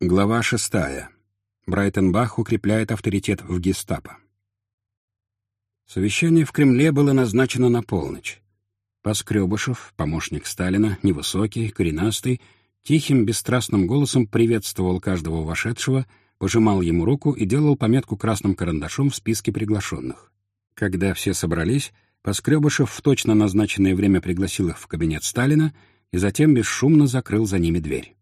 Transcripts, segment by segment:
Глава шестая. Брайтенбах укрепляет авторитет в гестапо. Совещание в Кремле было назначено на полночь. Поскребышев, помощник Сталина, невысокий, коренастый, тихим, бесстрастным голосом приветствовал каждого вошедшего, пожимал ему руку и делал пометку красным карандашом в списке приглашенных. Когда все собрались, Поскребышев в точно назначенное время пригласил их в кабинет Сталина и затем бесшумно закрыл за ними дверь.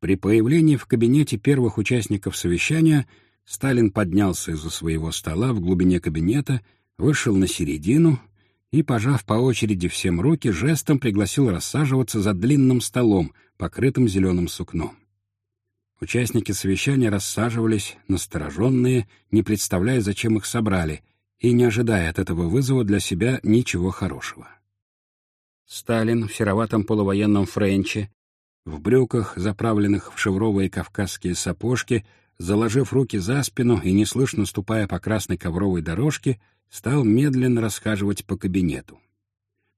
При появлении в кабинете первых участников совещания Сталин поднялся из-за своего стола в глубине кабинета, вышел на середину и, пожав по очереди всем руки, жестом пригласил рассаживаться за длинным столом, покрытым зеленым сукном. Участники совещания рассаживались, настороженные, не представляя, зачем их собрали, и не ожидая от этого вызова для себя ничего хорошего. Сталин в сероватом полувоенном френче, в брюках, заправленных в шевровые кавказские сапожки, заложив руки за спину и неслышно ступая по красной ковровой дорожке, стал медленно расхаживать по кабинету.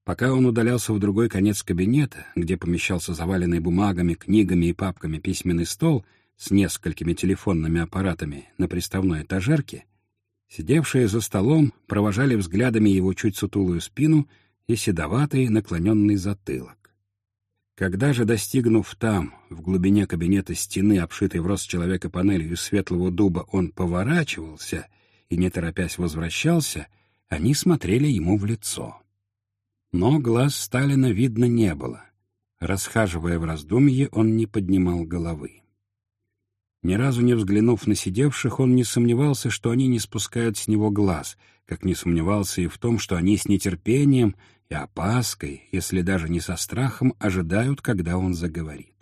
Пока он удалялся в другой конец кабинета, где помещался заваленный бумагами, книгами и папками письменный стол с несколькими телефонными аппаратами на приставной этажерке, сидевшие за столом провожали взглядами его чуть сутулую спину и седоватый наклоненный затылок. Когда же, достигнув там, в глубине кабинета стены, обшитой в рост человека панелью из светлого дуба, он поворачивался и, не торопясь, возвращался, они смотрели ему в лицо. Но глаз Сталина видно не было. Расхаживая в раздумье, он не поднимал головы. Ни разу не взглянув на сидевших, он не сомневался, что они не спускают с него глаз, как не сомневался и в том, что они с нетерпением и опаской, если даже не со страхом, ожидают, когда он заговорит.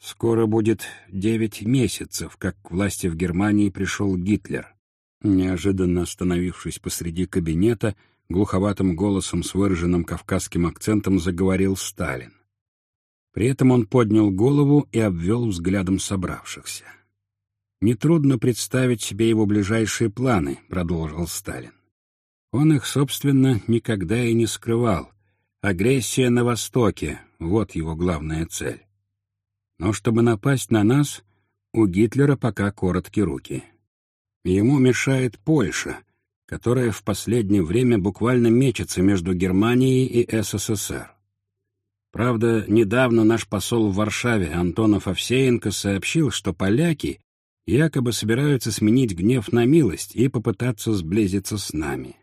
Скоро будет девять месяцев, как к власти в Германии пришел Гитлер. Неожиданно остановившись посреди кабинета, глуховатым голосом с выраженным кавказским акцентом заговорил Сталин. При этом он поднял голову и обвел взглядом собравшихся. «Нетрудно представить себе его ближайшие планы», — продолжил Сталин. Он их, собственно, никогда и не скрывал. Агрессия на Востоке — вот его главная цель. Но чтобы напасть на нас, у Гитлера пока короткие руки. Ему мешает Польша, которая в последнее время буквально мечется между Германией и СССР. Правда, недавно наш посол в Варшаве Антонов Овсеенко сообщил, что поляки якобы собираются сменить гнев на милость и попытаться сблизиться с нами.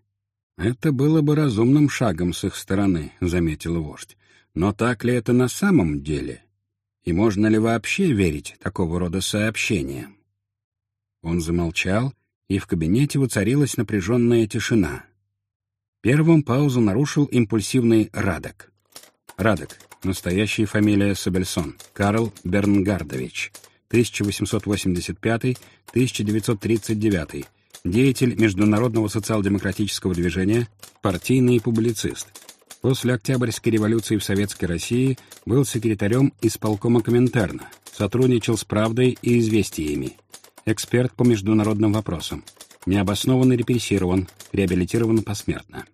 «Это было бы разумным шагом с их стороны», — заметил вождь. «Но так ли это на самом деле? И можно ли вообще верить такого рода сообщениям?» Он замолчал, и в кабинете воцарилась напряженная тишина. Первым паузу нарушил импульсивный Радок. Радок, настоящая фамилия Собельсон, Карл Бернгардович, 1885-1939, деятель международного социал-демократического движения, партийный публицист. После Октябрьской революции в Советской России был секретарем исполкома Коминтерна, сотрудничал с «Правдой» и «Известиями». Эксперт по международным вопросам. Необоснованно репрессирован, реабилитирован посмертно.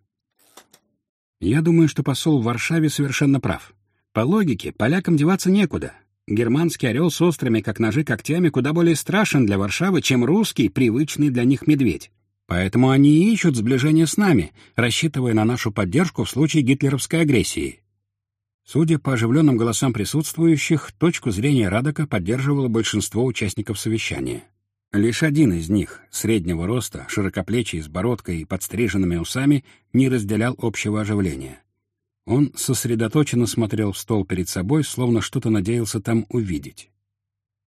Я думаю, что посол в Варшаве совершенно прав. По логике, полякам деваться некуда. Германский орел с острыми, как ножи, когтями куда более страшен для Варшавы, чем русский, привычный для них медведь. Поэтому они и ищут сближение с нами, рассчитывая на нашу поддержку в случае гитлеровской агрессии. Судя по оживленным голосам присутствующих, точку зрения Радока поддерживало большинство участников совещания. Лишь один из них, среднего роста, широкоплечий, с бородкой и подстриженными усами, не разделял общего оживления. Он сосредоточенно смотрел в стол перед собой, словно что-то надеялся там увидеть.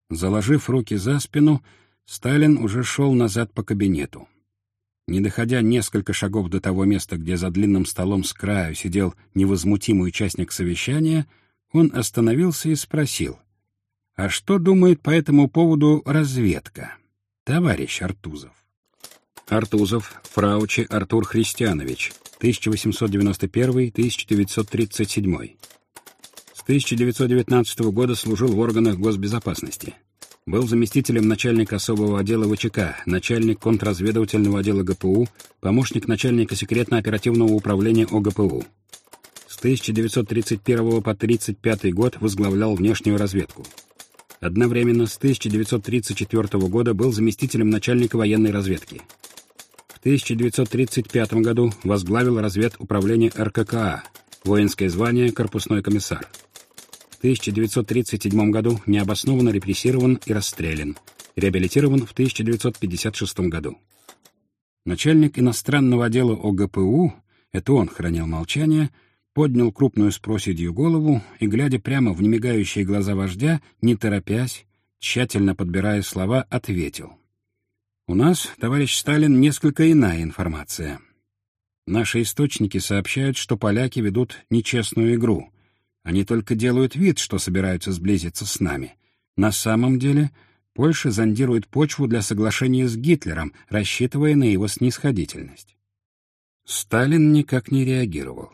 Заложив руки за спину, Сталин уже шел назад по кабинету. Не доходя несколько шагов до того места, где за длинным столом с краю сидел невозмутимый участник совещания, он остановился и спросил, «А что думает по этому поводу разведка, товарищ Артузов?» Артузов, Фраучи Артур Христианович, 1891-1937. С 1919 года служил в органах госбезопасности. Был заместителем начальника особого отдела ВЧК, начальник контрразведывательного отдела ГПУ, помощник начальника секретно-оперативного управления ОГПУ. С 1931 по 1935 год возглавлял внешнюю разведку. Одновременно с 1934 года был заместителем начальника военной разведки. В 1935 году возглавил разведуправление РККА, воинское звание «Корпусной комиссар». В 1937 году необоснованно репрессирован и расстрелян, реабилитирован в 1956 году. Начальник иностранного отдела ОГПУ, это он хранил молчание, поднял крупную с проседью голову и, глядя прямо в немигающие глаза вождя, не торопясь, тщательно подбирая слова, ответил. «У нас, товарищ Сталин, несколько иная информация. Наши источники сообщают, что поляки ведут нечестную игру. Они только делают вид, что собираются сблизиться с нами. На самом деле Польша зондирует почву для соглашения с Гитлером, рассчитывая на его снисходительность». Сталин никак не реагировал.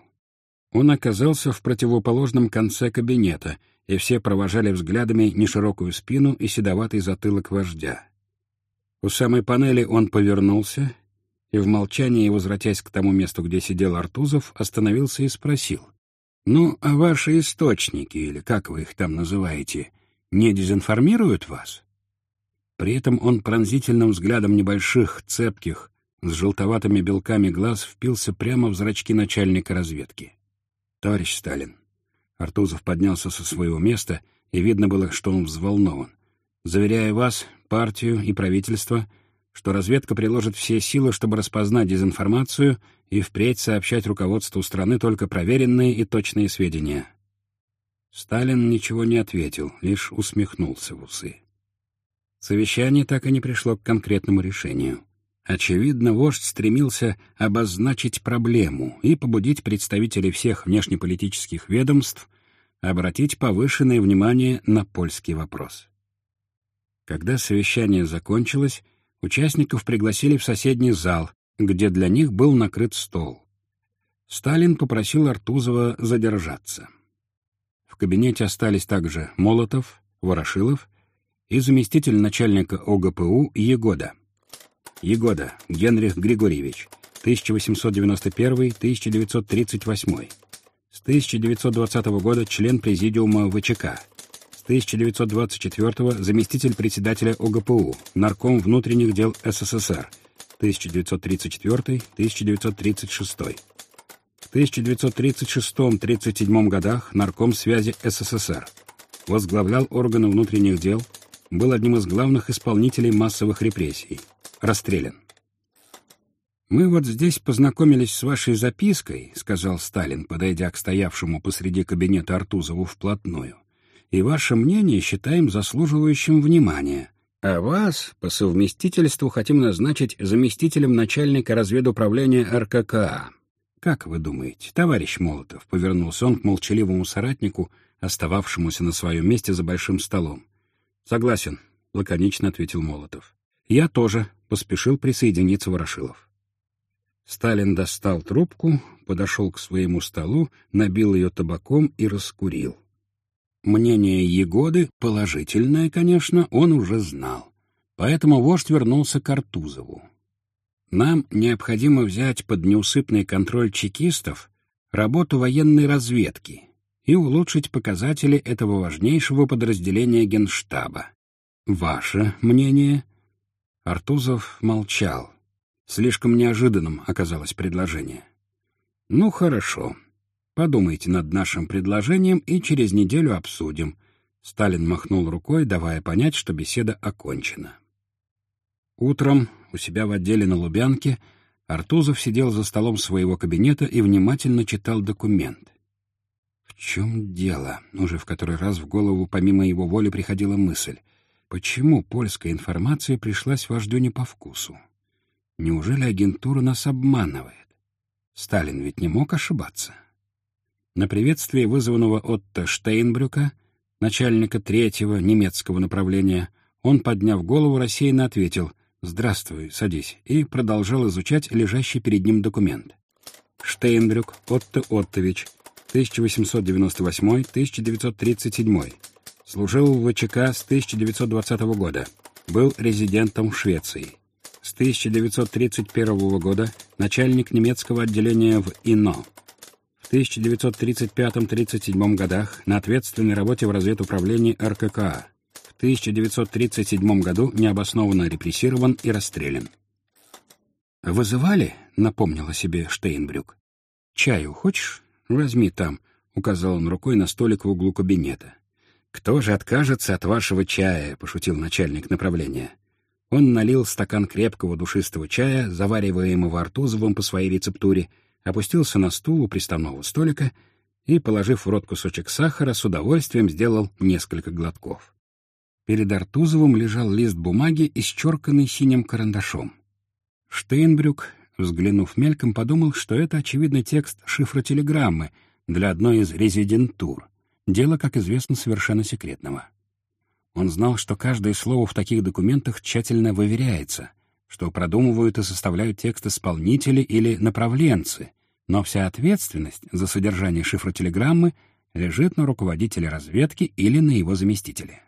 Он оказался в противоположном конце кабинета, и все провожали взглядами неширокую спину и седоватый затылок вождя. У самой панели он повернулся и в молчании, возвратясь к тому месту, где сидел Артузов, остановился и спросил. «Ну, а ваши источники, или как вы их там называете, не дезинформируют вас?» При этом он пронзительным взглядом небольших, цепких, с желтоватыми белками глаз впился прямо в зрачки начальника разведки. «Товарищ Сталин». Артузов поднялся со своего места, и видно было, что он взволнован. «Заверяю вас, партию и правительство, что разведка приложит все силы, чтобы распознать дезинформацию и впредь сообщать руководству страны только проверенные и точные сведения». Сталин ничего не ответил, лишь усмехнулся в усы. Совещание так и не пришло к конкретному решению. Очевидно, вождь стремился обозначить проблему и побудить представителей всех внешнеполитических ведомств обратить повышенное внимание на польский вопрос. Когда совещание закончилось, участников пригласили в соседний зал, где для них был накрыт стол. Сталин попросил Артузова задержаться. В кабинете остались также Молотов, Ворошилов и заместитель начальника ОГПУ Егода — Егода Генрих Григорьевич, 1891-1938. С 1920 года член Президиума ВЧК. С 1924 заместитель председателя ОГПУ, нарком внутренних дел СССР. 1934-1936. В 1936-37 годах нарком связи СССР. Возглавлял органы внутренних дел, был одним из главных исполнителей массовых репрессий расстрелян. «Мы вот здесь познакомились с вашей запиской», — сказал Сталин, подойдя к стоявшему посреди кабинета Артузову вплотную. «И ваше мнение считаем заслуживающим внимания. А вас по совместительству хотим назначить заместителем начальника разведуправления РККА. Как вы думаете, товарищ Молотов?» — повернулся он к молчаливому соратнику, остававшемуся на своем месте за большим столом. «Согласен», — лаконично ответил Молотов. «Я тоже», — поспешил присоединиться Ворошилов. Сталин достал трубку, подошел к своему столу, набил ее табаком и раскурил. Мнение Егоды, положительное, конечно, он уже знал. Поэтому вождь вернулся к Артузову. «Нам необходимо взять под неусыпный контроль чекистов работу военной разведки и улучшить показатели этого важнейшего подразделения Генштаба. Ваше мнение?» Артузов молчал. Слишком неожиданным оказалось предложение. «Ну, хорошо. Подумайте над нашим предложением и через неделю обсудим». Сталин махнул рукой, давая понять, что беседа окончена. Утром у себя в отделе на Лубянке Артузов сидел за столом своего кабинета и внимательно читал документ. В чем дело? Уже в который раз в голову помимо его воли приходила мысль — Почему польская информация пришлась вождю не по вкусу? Неужели агентура нас обманывает? Сталин ведь не мог ошибаться. На приветствие вызванного Отто Штейнбрюка, начальника третьего немецкого направления, он, подняв голову, рассеянно ответил «Здравствуй, садись», и продолжал изучать лежащий перед ним документ. Штейнбрюк Отто Оттович, 1898-1937 Служил в ВЧК с 1920 года. Был резидентом Швеции. С 1931 года начальник немецкого отделения в ИНО. В 1935-37 годах на ответственной работе в разведуправлении РККА. В 1937 году необоснованно репрессирован и расстрелян. «Вызывали?» — напомнила себе Штейнбрюк. «Чаю хочешь? Возьми там», — указал он рукой на столик в углу кабинета. «Кто же откажется от вашего чая?» — пошутил начальник направления. Он налил стакан крепкого душистого чая, завариваемого Артузовым по своей рецептуре, опустился на стул у приставного столика и, положив в рот кусочек сахара, с удовольствием сделал несколько глотков. Перед Артузовым лежал лист бумаги, исчерканный синим карандашом. Штейнбрюк, взглянув мельком, подумал, что это, очевидно, текст шифра телеграммы для одной из резидентур. Дело, как известно, совершенно секретного. Он знал, что каждое слово в таких документах тщательно выверяется, что продумывают и составляют текст исполнители или направленцы, но вся ответственность за содержание шифротелеграммы лежит на руководителе разведки или на его заместителе.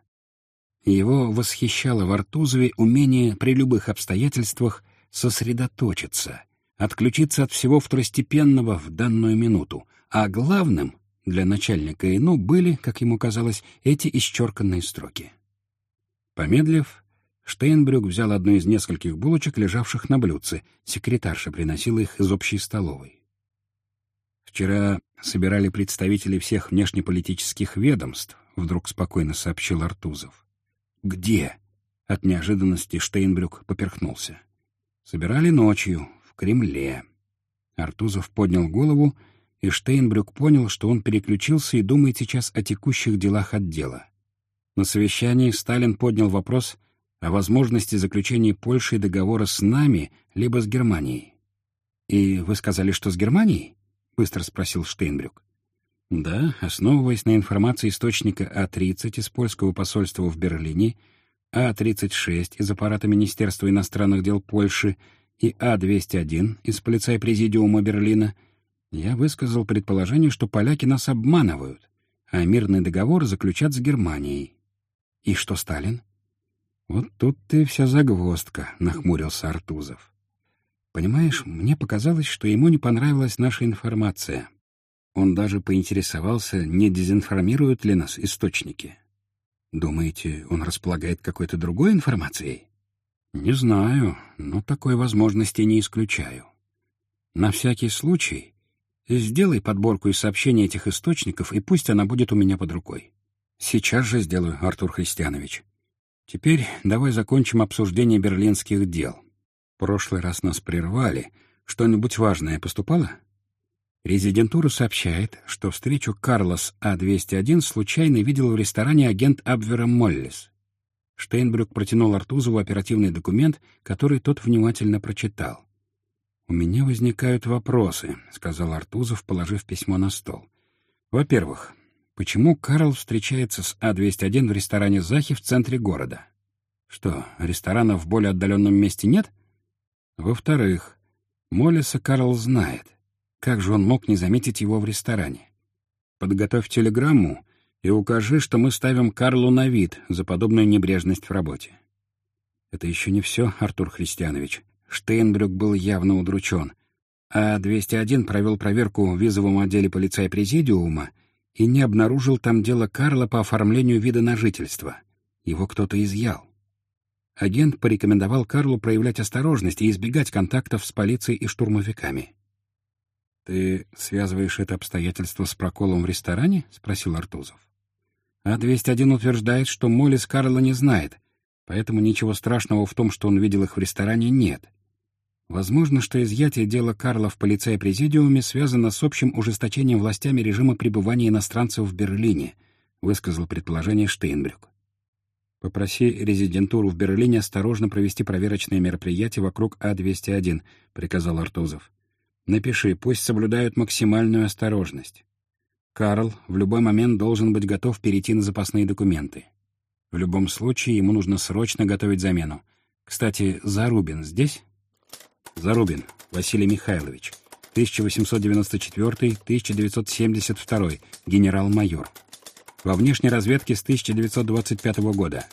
Его восхищало в Артузове умение при любых обстоятельствах сосредоточиться, отключиться от всего второстепенного в данную минуту, а главным для начальника ИНУ были, как ему казалось, эти исчерканные строки. Помедлив, Штейнбрюк взял одну из нескольких булочек, лежавших на блюдце. Секретарша приносила их из общей столовой. «Вчера собирали представителей всех внешнеполитических ведомств», — вдруг спокойно сообщил Артузов. «Где?» — от неожиданности Штейнбрюк поперхнулся. «Собирали ночью, в Кремле». Артузов поднял голову, и Штейнбрюк понял, что он переключился и думает сейчас о текущих делах отдела. На совещании Сталин поднял вопрос о возможности заключения Польшей договора с нами либо с Германией. «И вы сказали, что с Германией?» — быстро спросил Штейнбрюк. Да, основываясь на информации источника А-30 из польского посольства в Берлине, А-36 из аппарата Министерства иностранных дел Польши и А-201 из полицай-президиума Берлина, я высказал предположение, что поляки нас обманывают, а мирный договор заключат с Германией. И что Сталин? Вот тут ты вся загвоздка, нахмурился Артузов. Понимаешь, мне показалось, что ему не понравилась наша информация. Он даже поинтересовался, не дезинформируют ли нас источники. Думаете, он располагает какой-то другой информацией? Не знаю, но такой возможности не исключаю. На всякий случай сделай подборку из сообщений этих источников, и пусть она будет у меня под рукой. Сейчас же сделаю, Артур Христианович. Теперь давай закончим обсуждение берлинских дел. Прошлый раз нас прервали. Что-нибудь важное поступало? Резидентура сообщает, что встречу Карлос А-201 случайно видел в ресторане агент Абвера Моллис. Штейнбрюк протянул Артузову оперативный документ, который тот внимательно прочитал. «У меня возникают вопросы», — сказал Артузов, положив письмо на стол. «Во-первых, почему Карл встречается с А-201 в ресторане «Захи» в центре города? Что, ресторана в более отдаленном месте нет? Во-вторых, Моллиса Карл знает. Как же он мог не заметить его в ресторане? Подготовь телеграмму и укажи, что мы ставим Карлу на вид за подобную небрежность в работе. Это еще не все, Артур Христианович. Штейнбрюк был явно удручен. А 201 провел проверку в визовом отделе полицай Президиума и не обнаружил там дело Карла по оформлению вида на жительство. Его кто-то изъял. Агент порекомендовал Карлу проявлять осторожность и избегать контактов с полицией и штурмовиками. «Ты связываешь это обстоятельство с проколом в ресторане?» — спросил Артузов. «А-201 утверждает, что Моллис Карла не знает, поэтому ничего страшного в том, что он видел их в ресторане, нет. Возможно, что изъятие дела Карла в полицей-президиуме связано с общим ужесточением властями режима пребывания иностранцев в Берлине», — высказал предположение Штейнбрюк. «Попроси резидентуру в Берлине осторожно провести проверочные мероприятия вокруг А-201», — приказал Артузов. Напиши, пусть соблюдают максимальную осторожность. Карл в любой момент должен быть готов перейти на запасные документы. В любом случае ему нужно срочно готовить замену. Кстати, Зарубин здесь? Зарубин Василий Михайлович, 1894-1972, генерал-майор. Во внешней разведке с 1925 года.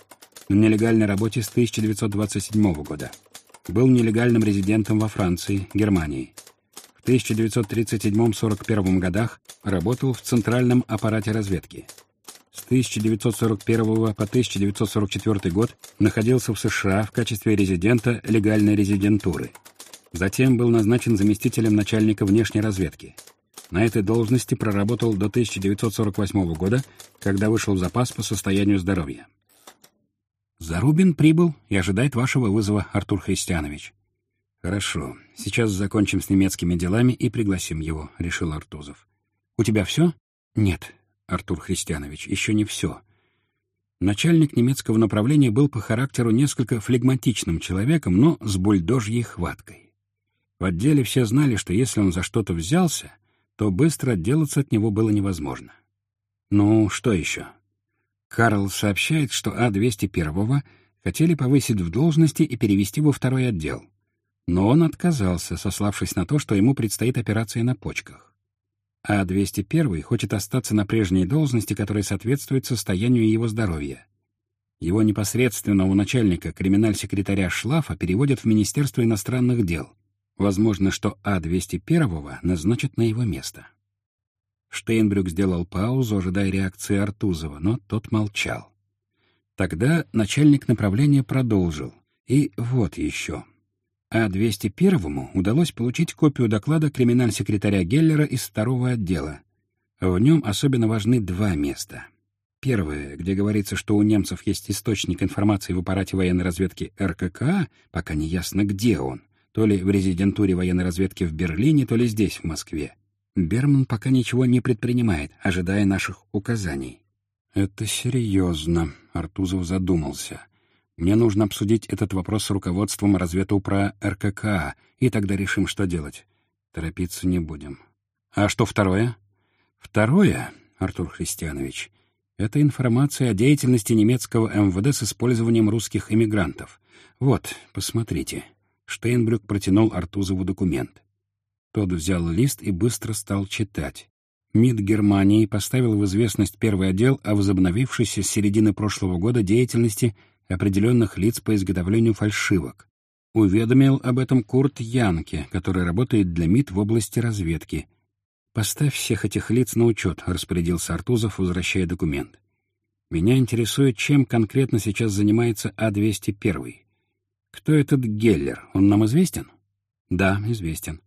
На нелегальной работе с 1927 года. Был нелегальным резидентом во Франции, Германии. 1937-41 годах работал в Центральном аппарате разведки. с 1941 по 1944 год находился в США в качестве резидента легальной резидентуры. Затем был назначен заместителем начальника внешней разведки. На этой должности проработал до 1948 года, когда вышел в запас по состоянию здоровья. «Зарубин прибыл и ожидает вашего вызова, Артур Христианович». «Хорошо. Сейчас закончим с немецкими делами и пригласим его», — решил Артузов. «У тебя все?» «Нет, Артур Христианович, еще не все». Начальник немецкого направления был по характеру несколько флегматичным человеком, но с бульдожьей хваткой. В отделе все знали, что если он за что-то взялся, то быстро отделаться от него было невозможно. Ну, что еще? Карл сообщает, что А-201 хотели повысить в должности и перевести во второй отдел. Но он отказался, сославшись на то, что ему предстоит операция на почках. А-201 хочет остаться на прежней должности, которая соответствует состоянию его здоровья. Его непосредственного начальника, криминаль-секретаря Шлафа, переводят в Министерство иностранных дел. Возможно, что А-201 назначат на его место. Штейнбрюк сделал паузу, ожидая реакции Артузова, но тот молчал. Тогда начальник направления продолжил. И вот еще. А-201 удалось получить копию доклада криминаль-секретаря Геллера из второго отдела. В нем особенно важны два места. Первое, где говорится, что у немцев есть источник информации в аппарате военной разведки РККА, пока не ясно, где он, то ли в резидентуре военной разведки в Берлине, то ли здесь, в Москве. Берман пока ничего не предпринимает, ожидая наших указаний. «Это серьезно», — Артузов задумался. «Мне нужно обсудить этот вопрос с руководством разведупра РККА, и тогда решим, что делать. Торопиться не будем». «А что второе?» «Второе, Артур Христианович, это информация о деятельности немецкого МВД с использованием русских эмигрантов. Вот, посмотрите». Штейнбрюк протянул Артузову документ. Тот взял лист и быстро стал читать. МИД Германии поставил в известность первый отдел о возобновившейся с середины прошлого года деятельности определенных лиц по изготовлению фальшивок. Уведомил об этом Курт Янке, который работает для МИД в области разведки. «Поставь всех этих лиц на учет», — распорядился Артузов, возвращая документ. «Меня интересует, чем конкретно сейчас занимается А-201. Кто этот Геллер? Он нам известен?» «Да, известен.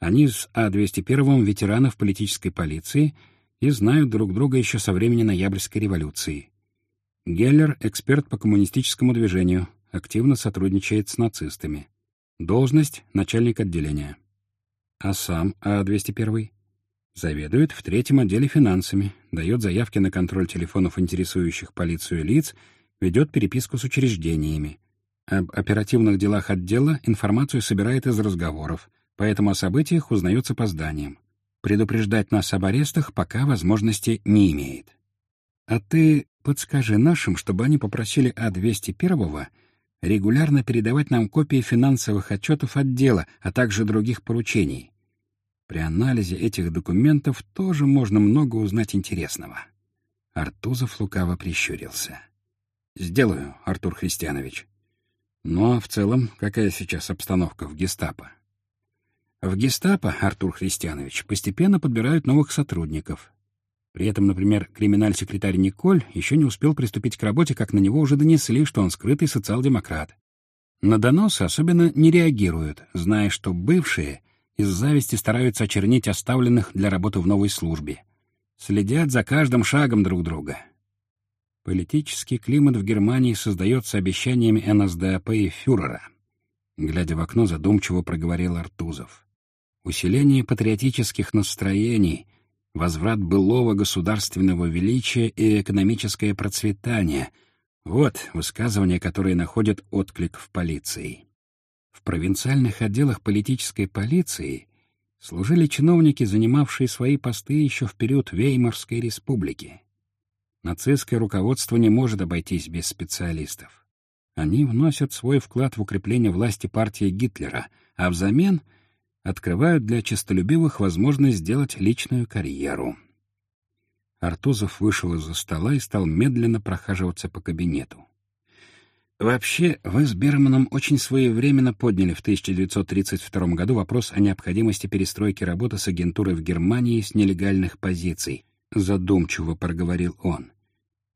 Они с А-201 ветеранов политической полиции и знают друг друга еще со времени Ноябрьской революции. Геллер — эксперт по коммунистическому движению, активно сотрудничает с нацистами. Должность — начальник отделения. А сам А-201 заведует в третьем отделе финансами, дает заявки на контроль телефонов интересующих полицию лиц, ведет переписку с учреждениями. Об оперативных делах отдела информацию собирает из разговоров — поэтому о событиях узнает с опозданием. Предупреждать нас об арестах пока возможности не имеет. А ты подскажи нашим, чтобы они попросили А-201 регулярно передавать нам копии финансовых отчетов отдела, а также других поручений. При анализе этих документов тоже можно много узнать интересного. Артузов лукаво прищурился. «Сделаю, Артур Христианович. Ну а в целом, какая сейчас обстановка в гестапо?» В гестапо, Артур Христианович, постепенно подбирают новых сотрудников. При этом, например, криминаль-секретарь Николь еще не успел приступить к работе, как на него уже донесли, что он скрытый социал-демократ. На доносы особенно не реагируют, зная, что бывшие из зависти стараются очернить оставленных для работы в новой службе. Следят за каждым шагом друг друга. Политический климат в Германии создается обещаниями НСДАП и фюрера. Глядя в окно, задумчиво проговорил Артузов усиление патриотических настроений, возврат былого государственного величия и экономическое процветание — вот высказывания, которые находят отклик в полиции. В провинциальных отделах политической полиции служили чиновники, занимавшие свои посты еще в период Веймарской республики. Нацистское руководство не может обойтись без специалистов. Они вносят свой вклад в укрепление власти партии Гитлера, а взамен — открывают для честолюбивых возможность сделать личную карьеру. Артузов вышел из-за стола и стал медленно прохаживаться по кабинету. Вообще, вы с Берманом очень своевременно подняли в 1932 году вопрос о необходимости перестройки работы с агентурой в Германии с нелегальных позиций, задумчиво проговорил он.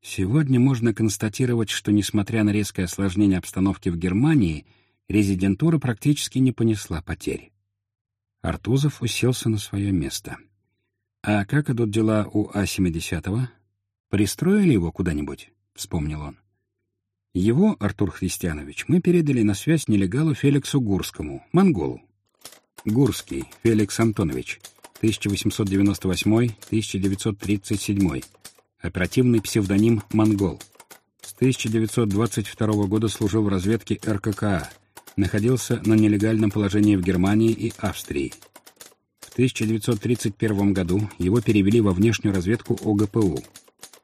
Сегодня можно констатировать, что, несмотря на резкое осложнение обстановки в Германии, резидентура практически не понесла потерь. Артузов уселся на свое место. «А как идут дела у А-70-го? Пристроили его куда-нибудь?» — вспомнил он. Его, Артур Христианович, мы передали на связь нелегалу Феликсу Гурскому, монголу. Гурский Феликс Антонович, 1898-1937, оперативный псевдоним «Монгол». С 1922 года служил в разведке РККА, находился на нелегальном положении в Германии и Австрии. В 1931 году его перевели во внешнюю разведку ОГПУ.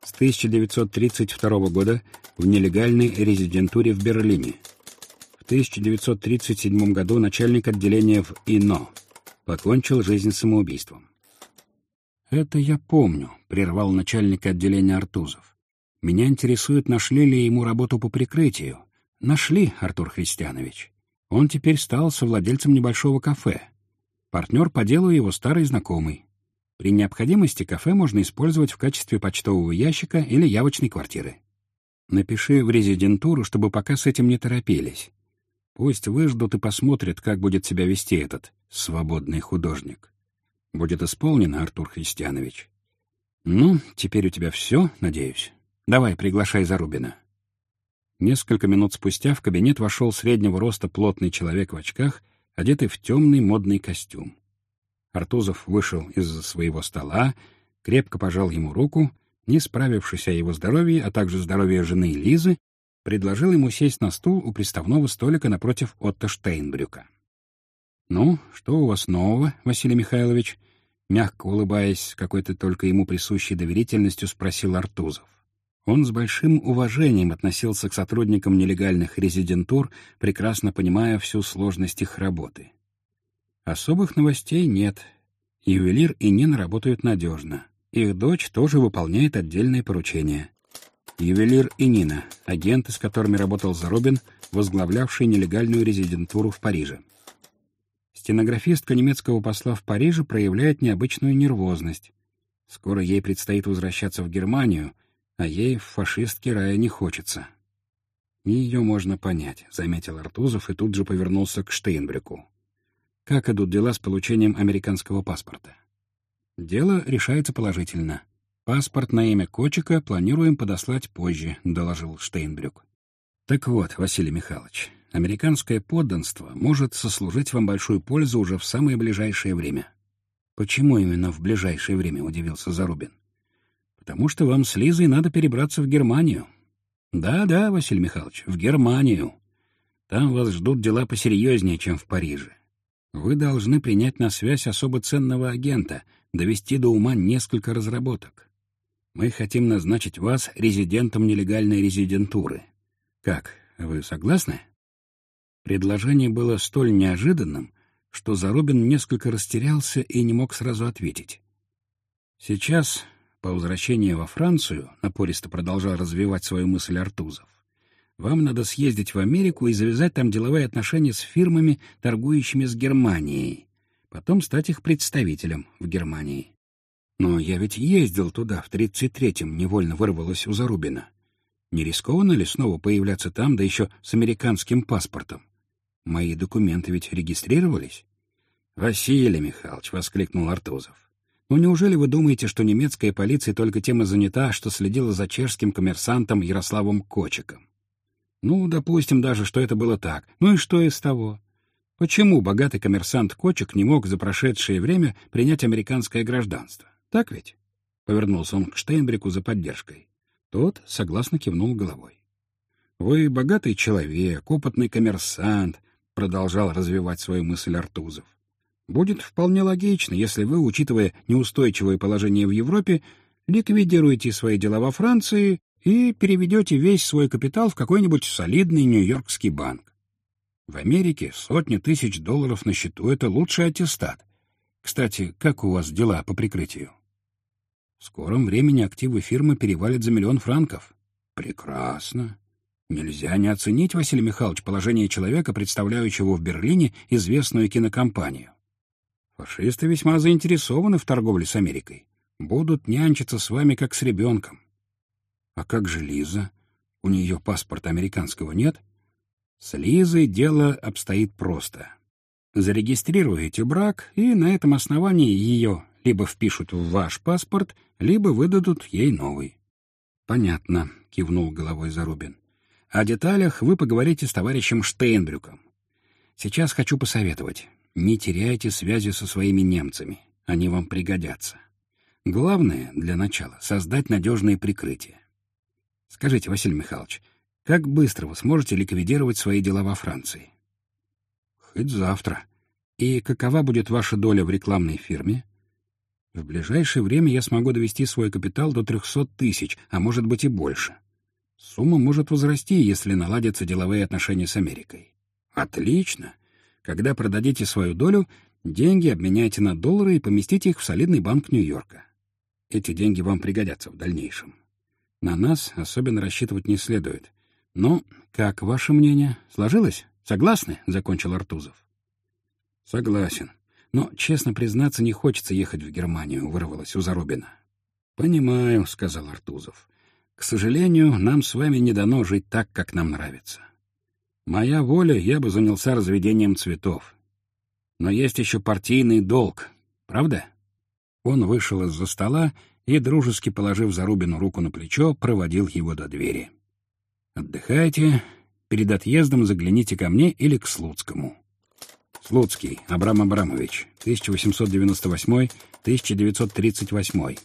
С 1932 года в нелегальной резидентуре в Берлине. В 1937 году начальник отделения в ИНО. Покончил жизнь самоубийством. «Это я помню», — прервал начальник отделения Артузов. «Меня интересует, нашли ли ему работу по прикрытию». «Нашли, Артур Христианович. Он теперь стал совладельцем небольшого кафе. Партнер по делу его старый знакомый. При необходимости кафе можно использовать в качестве почтового ящика или явочной квартиры. Напиши в резидентуру, чтобы пока с этим не торопились. Пусть выждут и посмотрят, как будет себя вести этот свободный художник. Будет исполнено, Артур Христианович. Ну, теперь у тебя все, надеюсь. Давай, приглашай Зарубина. Несколько минут спустя в кабинет вошел среднего роста плотный человек в очках, одетый в темный модный костюм. Артузов вышел из-за своего стола, крепко пожал ему руку — не справившись о его здоровье, а также здоровье жены Лизы, предложил ему сесть на стул у приставного столика напротив Отто Штейнбрюка. «Ну, что у вас нового, Василий Михайлович?» Мягко улыбаясь, какой-то только ему присущей доверительностью, спросил Артузов. Он с большим уважением относился к сотрудникам нелегальных резидентур, прекрасно понимая всю сложность их работы. Особых новостей нет. Ювелир и Нина работают надежно. Их дочь тоже выполняет отдельные поручения. Ювелир и Нина, агенты, с которыми работал Зарубин, возглавлявший нелегальную резидентуру в Париже. Стенографистка немецкого посла в Париже проявляет необычную нервозность. Скоро ей предстоит возвращаться в Германию, а ей в фашистский рай не хочется. «Ее можно понять», — заметил Артузов и тут же повернулся к Штейнбрюку. «Как идут дела с получением американского паспорта?» Дело решается положительно. Паспорт на имя Кочика планируем подослать позже, доложил Штейнбрюк. Так вот, Василий Михайлович, американское подданство может сослужить вам большую пользу уже в самое ближайшее время. Почему именно в ближайшее время, удивился Зарубин. Потому что вам с Лизой надо перебраться в Германию. Да-да, Василий Михайлович, в Германию. Там вас ждут дела посерьезнее, чем в Париже. Вы должны принять на связь особо ценного агента, довести до ума несколько разработок. Мы хотим назначить вас резидентом нелегальной резидентуры. Как, вы согласны? Предложение было столь неожиданным, что Зарубин несколько растерялся и не мог сразу ответить. Сейчас, по возвращении во Францию, напористо продолжал развивать свою мысль Артузов, вам надо съездить в Америку и завязать там деловые отношения с фирмами, торгующими с Германией, потом стать их представителем в Германии. Но я ведь ездил туда в 33-м, невольно вырвалось у Зарубина. Не рискованно ли снова появляться там, да еще с американским паспортом? Мои документы ведь регистрировались? «Василий Михайлович», — воскликнул Артузов. «Ну неужели вы думаете, что немецкая полиция только тем и занята, что следила за чешским коммерсантом Ярославом Кочиком? Ну, допустим даже, что это было так. Ну и что из того? Почему богатый коммерсант Кочек не мог за прошедшее время принять американское гражданство? Так ведь? Повернулся он к Штейнбреку за поддержкой. Тот согласно кивнул головой. «Вы богатый человек, опытный коммерсант», — продолжал развивать свою мысль Артузов. «Будет вполне логично, если вы, учитывая неустойчивое положение в Европе, ликвидируете свои дела во Франции и переведете весь свой капитал в какой-нибудь солидный нью-йоркский банк. В Америке сотни тысяч долларов на счету — это лучший аттестат. Кстати, как у вас дела по прикрытию? В скором времени активы фирмы перевалят за миллион франков. Прекрасно. Нельзя не оценить, Василий Михайлович, положение человека, представляющего в Берлине известную кинокомпанию. Фашисты весьма заинтересованы в торговле с Америкой. Будут нянчиться с вами, как с ребенком. А как же Лиза? У нее паспорта американского нет? С Лизой дело обстоит просто. Зарегистрируете брак, и на этом основании ее либо впишут в ваш паспорт, либо выдадут ей новый. «Понятно», — кивнул головой Зарубин. «О деталях вы поговорите с товарищем Штейнбрюком. Сейчас хочу посоветовать. Не теряйте связи со своими немцами. Они вам пригодятся. Главное, для начала, создать надежное прикрытие. Скажите, Василий Михайлович, как быстро вы сможете ликвидировать свои дела во Франции? Хоть завтра. И какова будет ваша доля в рекламной фирме? В ближайшее время я смогу довести свой капитал до 300 тысяч, а может быть и больше. Сумма может возрасти, если наладятся деловые отношения с Америкой. Отлично. Когда продадите свою долю, деньги обменяйте на доллары и поместите их в солидный банк Нью-Йорка. Эти деньги вам пригодятся в дальнейшем. На нас особенно рассчитывать не следует. Но, как ваше мнение? Сложилось? Согласны? — закончил Артузов. Согласен. Но, честно признаться, не хочется ехать в Германию, — вырвалось у Зарубина. Понимаю, — сказал Артузов. К сожалению, нам с вами не дано жить так, как нам нравится. Моя воля, я бы занялся разведением цветов. Но есть еще партийный долг, правда? Он вышел из-за стола и, дружески положив Зарубину руку на плечо, проводил его до двери. «Отдыхайте. Перед отъездом загляните ко мне или к Слуцкому». Слуцкий Абрам Абрамович, 1898-1938.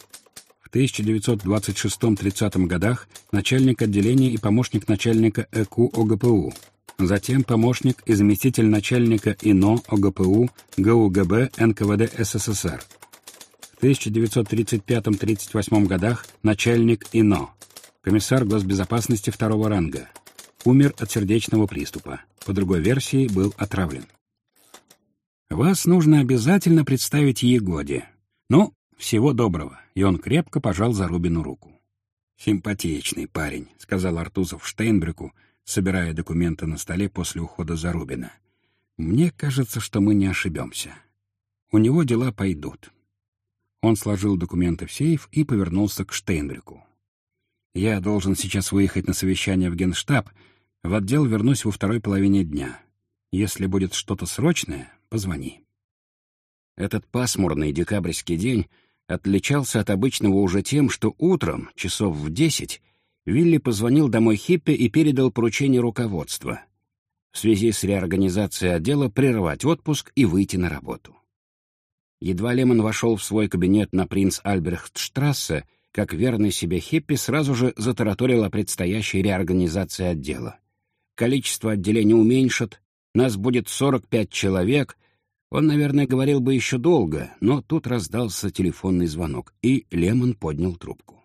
В 1926-30 годах начальник отделения и помощник начальника ЭКУ ОГПУ, затем помощник и заместитель начальника ИНО ОГПУ ГУГБ НКВД СССР. В 1935-38 годах начальник ИНО, комиссар госбезопасности второго ранга. Умер от сердечного приступа. По другой версии, был отравлен. Вас нужно обязательно представить Егоде. Ну, всего доброго. И он крепко пожал Зарубину руку. «Симпатичный парень», — сказал Артузов Штейнбрюку, собирая документы на столе после ухода Зарубина. «Мне кажется, что мы не ошибемся. У него дела пойдут. Он сложил документы в сейф и повернулся к Штейнбрюку. «Я должен сейчас выехать на совещание в Генштаб. В отдел вернусь во второй половине дня. Если будет что-то срочное, позвони». Этот пасмурный декабрьский день отличался от обычного уже тем, что утром, часов в десять, Вилли позвонил домой Хиппе и передал поручение руководства в связи с реорганизацией отдела прервать отпуск и выйти на работу. Едва Лемон вошел в свой кабинет на принц Альбрехтштрассе, как верный себе Хиппи сразу же затараторил о предстоящей реорганизации отдела. Количество отделений уменьшат, нас будет 45 человек. Он, наверное, говорил бы еще долго, но тут раздался телефонный звонок, и Лемон поднял трубку.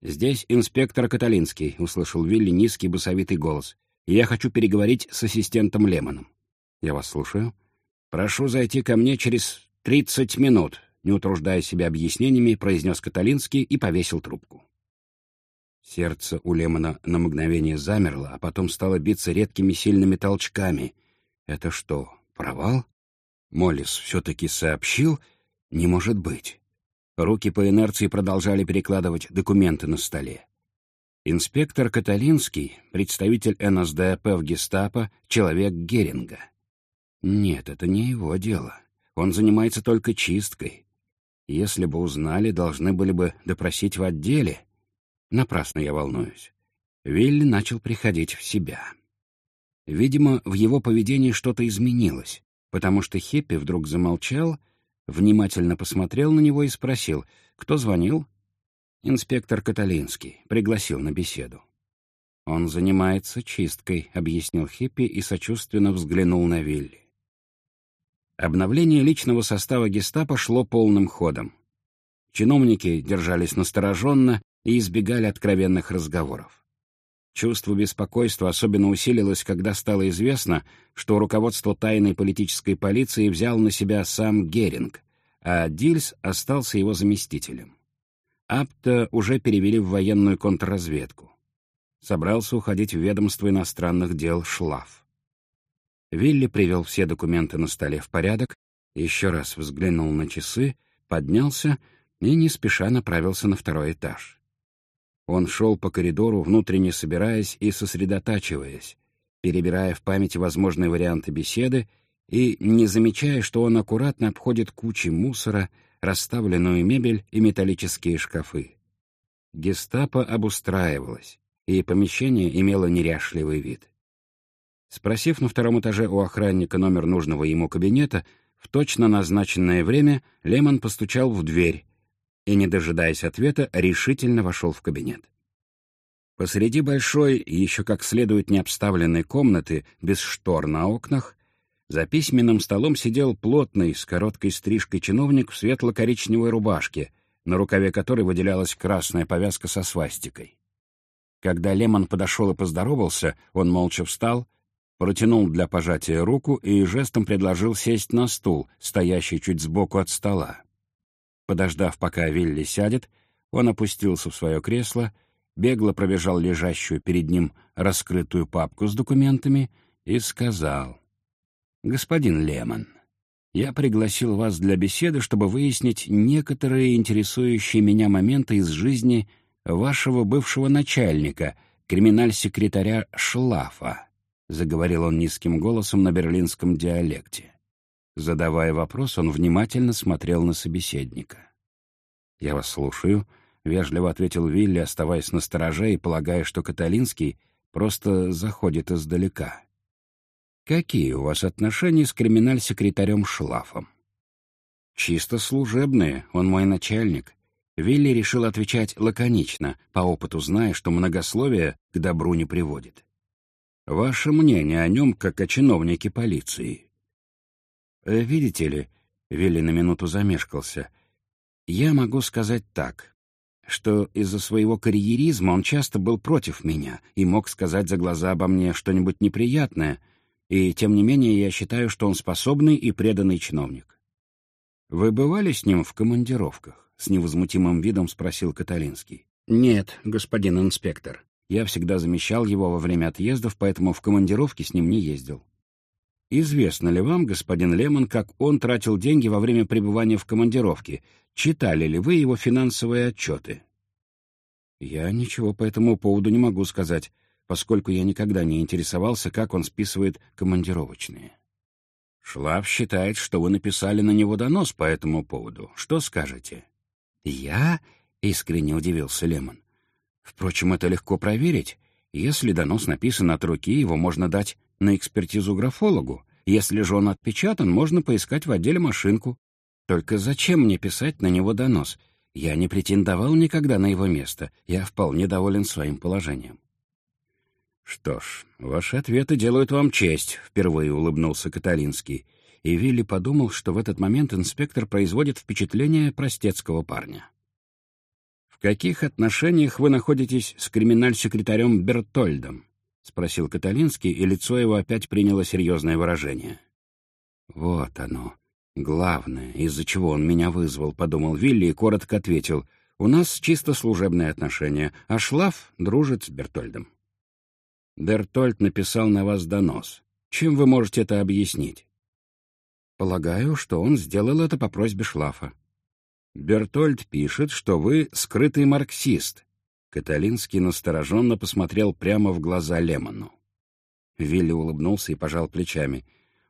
«Здесь инспектор Каталинский», — услышал Вилли низкий басовитый голос. «Я хочу переговорить с ассистентом Лемоном». «Я вас слушаю». «Прошу зайти ко мне через «Тридцать минут», — не утруждая себя объяснениями, произнес Каталинский и повесил трубку. Сердце у Лемона на мгновение замерло, а потом стало биться редкими сильными толчками. Это что, провал? Моллис все-таки сообщил? Не может быть. Руки по инерции продолжали перекладывать документы на столе. Инспектор Каталинский, представитель НСДАП в гестапо, человек Геринга. Нет, это не его дело. Он занимается только чисткой. Если бы узнали, должны были бы допросить в отделе. Напрасно я волнуюсь. Вилли начал приходить в себя. Видимо, в его поведении что-то изменилось, потому что Хеппи вдруг замолчал, внимательно посмотрел на него и спросил, кто звонил? Инспектор Каталинский пригласил на беседу. «Он занимается чисткой», — объяснил Хиппи и сочувственно взглянул на Вилли. Обновление личного состава гестапо шло полным ходом. Чиновники держались настороженно и избегали откровенных разговоров. Чувство беспокойства особенно усилилось, когда стало известно, что руководство тайной политической полиции взял на себя сам Геринг, а Дильс остался его заместителем. Апта уже перевели в военную контрразведку. Собрался уходить в ведомство иностранных дел Шлаф. Вилли привел все документы на столе в порядок, еще раз взглянул на часы, поднялся и не спеша направился на второй этаж. Он шел по коридору, внутренне собираясь и сосредотачиваясь, перебирая в памяти возможные варианты беседы и не замечая, что он аккуратно обходит кучи мусора, расставленную мебель и металлические шкафы. Гестапо обустраивалось, и помещение имело неряшливый вид. Спросив на втором этаже у охранника номер нужного ему кабинета, в точно назначенное время Лемон постучал в дверь и, не дожидаясь ответа, решительно вошел в кабинет. Посреди большой, еще как следует необставленной комнаты, без штор на окнах, за письменным столом сидел плотный, с короткой стрижкой чиновник в светло-коричневой рубашке, на рукаве которой выделялась красная повязка со свастикой. Когда Лемон подошел и поздоровался, он молча встал, протянул для пожатия руку и жестом предложил сесть на стул, стоящий чуть сбоку от стола. Подождав, пока Вилли сядет, он опустился в свое кресло, бегло пробежал лежащую перед ним раскрытую папку с документами и сказал, «Господин Лемон, я пригласил вас для беседы, чтобы выяснить некоторые интересующие меня моменты из жизни вашего бывшего начальника, криминаль-секретаря Шлафа», — заговорил он низким голосом на берлинском диалекте. Задавая вопрос, он внимательно смотрел на собеседника. «Я вас слушаю», — вежливо ответил Вилли, оставаясь на стороже и полагая, что Каталинский просто заходит издалека. «Какие у вас отношения с криминаль-секретарем Шлафом?» «Чисто служебные, он мой начальник». Вилли решил отвечать лаконично, по опыту зная, что многословие к добру не приводит. «Ваше мнение о нем, как о чиновнике полиции?» Э, «Видите ли...» — Вилли на минуту замешкался. «Я могу сказать так, что из-за своего карьеризма он часто был против меня и мог сказать за глаза обо мне что-нибудь неприятное, и тем не менее я считаю, что он способный и преданный чиновник». «Вы бывали с ним в командировках?» — с невозмутимым видом спросил Каталинский. «Нет, господин инспектор. Я всегда замещал его во время отъездов, поэтому в командировки с ним не ездил». Известно ли вам, господин Лемон, как он тратил деньги во время пребывания в командировке? Читали ли вы его финансовые отчеты? Я ничего по этому поводу не могу сказать, поскольку я никогда не интересовался, как он списывает командировочные. Шлаф считает, что вы написали на него донос по этому поводу. Что скажете? Я? — искренне удивился Лемон. Впрочем, это легко проверить. Если донос написан от руки, его можно дать на экспертизу графологу. Если же он отпечатан, можно поискать в отделе машинку. Только зачем мне писать на него донос? Я не претендовал никогда на его место. Я вполне доволен своим положением. «Что ж, ваши ответы делают вам честь», — впервые улыбнулся Каталинский. И Вилли подумал, что в этот момент инспектор производит впечатление простецкого парня. «В каких отношениях вы находитесь с криминаль-секретарем Бертольдом?» — спросил Каталинский, и лицо его опять приняло серьезное выражение. «Вот оно. Главное, из-за чего он меня вызвал», — подумал Вилли и коротко ответил. «У нас чисто служебные отношения, а Шлаф дружит с Бертольдом». «Бертольд написал на вас донос. Чем вы можете это объяснить?» «Полагаю, что он сделал это по просьбе Шлафа». «Бертольд пишет, что вы скрытый марксист, Каталинский настороженно посмотрел прямо в глаза Лемону. Вилли улыбнулся и пожал плечами.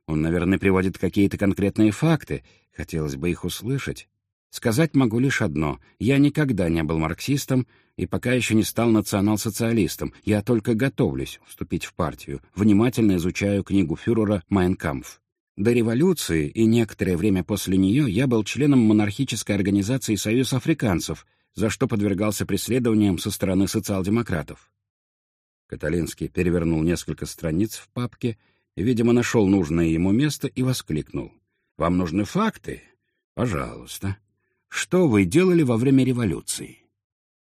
Он, наверное, приводит какие-то конкретные факты. Хотелось бы их услышать. Сказать могу лишь одно. Я никогда не был марксистом и пока еще не стал национал-социалистом. Я только готовлюсь вступить в партию. Внимательно изучаю книгу фюрера «Майнкампф». До революции и некоторое время после нее я был членом монархической организации «Союз африканцев», за что подвергался преследованиям со стороны социал-демократов. Каталинский перевернул несколько страниц в папке, видимо, нашел нужное ему место и воскликнул. «Вам нужны факты? Пожалуйста. Что вы делали во время революции?»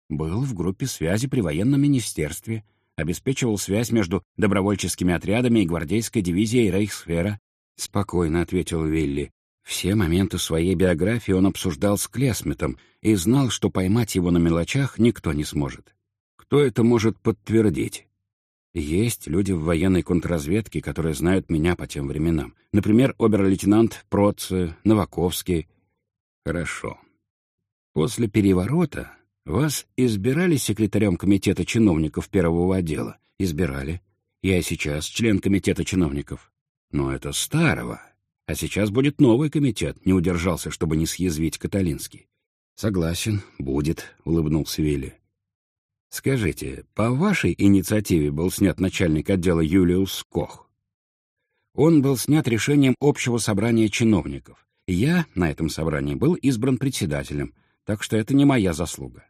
«Был в группе связи при военном министерстве», обеспечивал связь между добровольческими отрядами и гвардейской дивизией Рейхсфера, — спокойно ответил Вилли. Все моменты своей биографии он обсуждал с Клесметом и знал, что поймать его на мелочах никто не сможет. Кто это может подтвердить? Есть люди в военной контрразведке, которые знают меня по тем временам. Например, обер-лейтенант Проц, Новаковский. Хорошо. После переворота Вас избирали секретарем комитета чиновников первого отдела? Избирали. Я сейчас член комитета чиновников. Но это старого. А сейчас будет новый комитет, не удержался, чтобы не съязвить Каталинский. Согласен, будет, улыбнулся Вилли. Скажите, по вашей инициативе был снят начальник отдела Юлиус Кох? Он был снят решением общего собрания чиновников. Я на этом собрании был избран председателем, так что это не моя заслуга.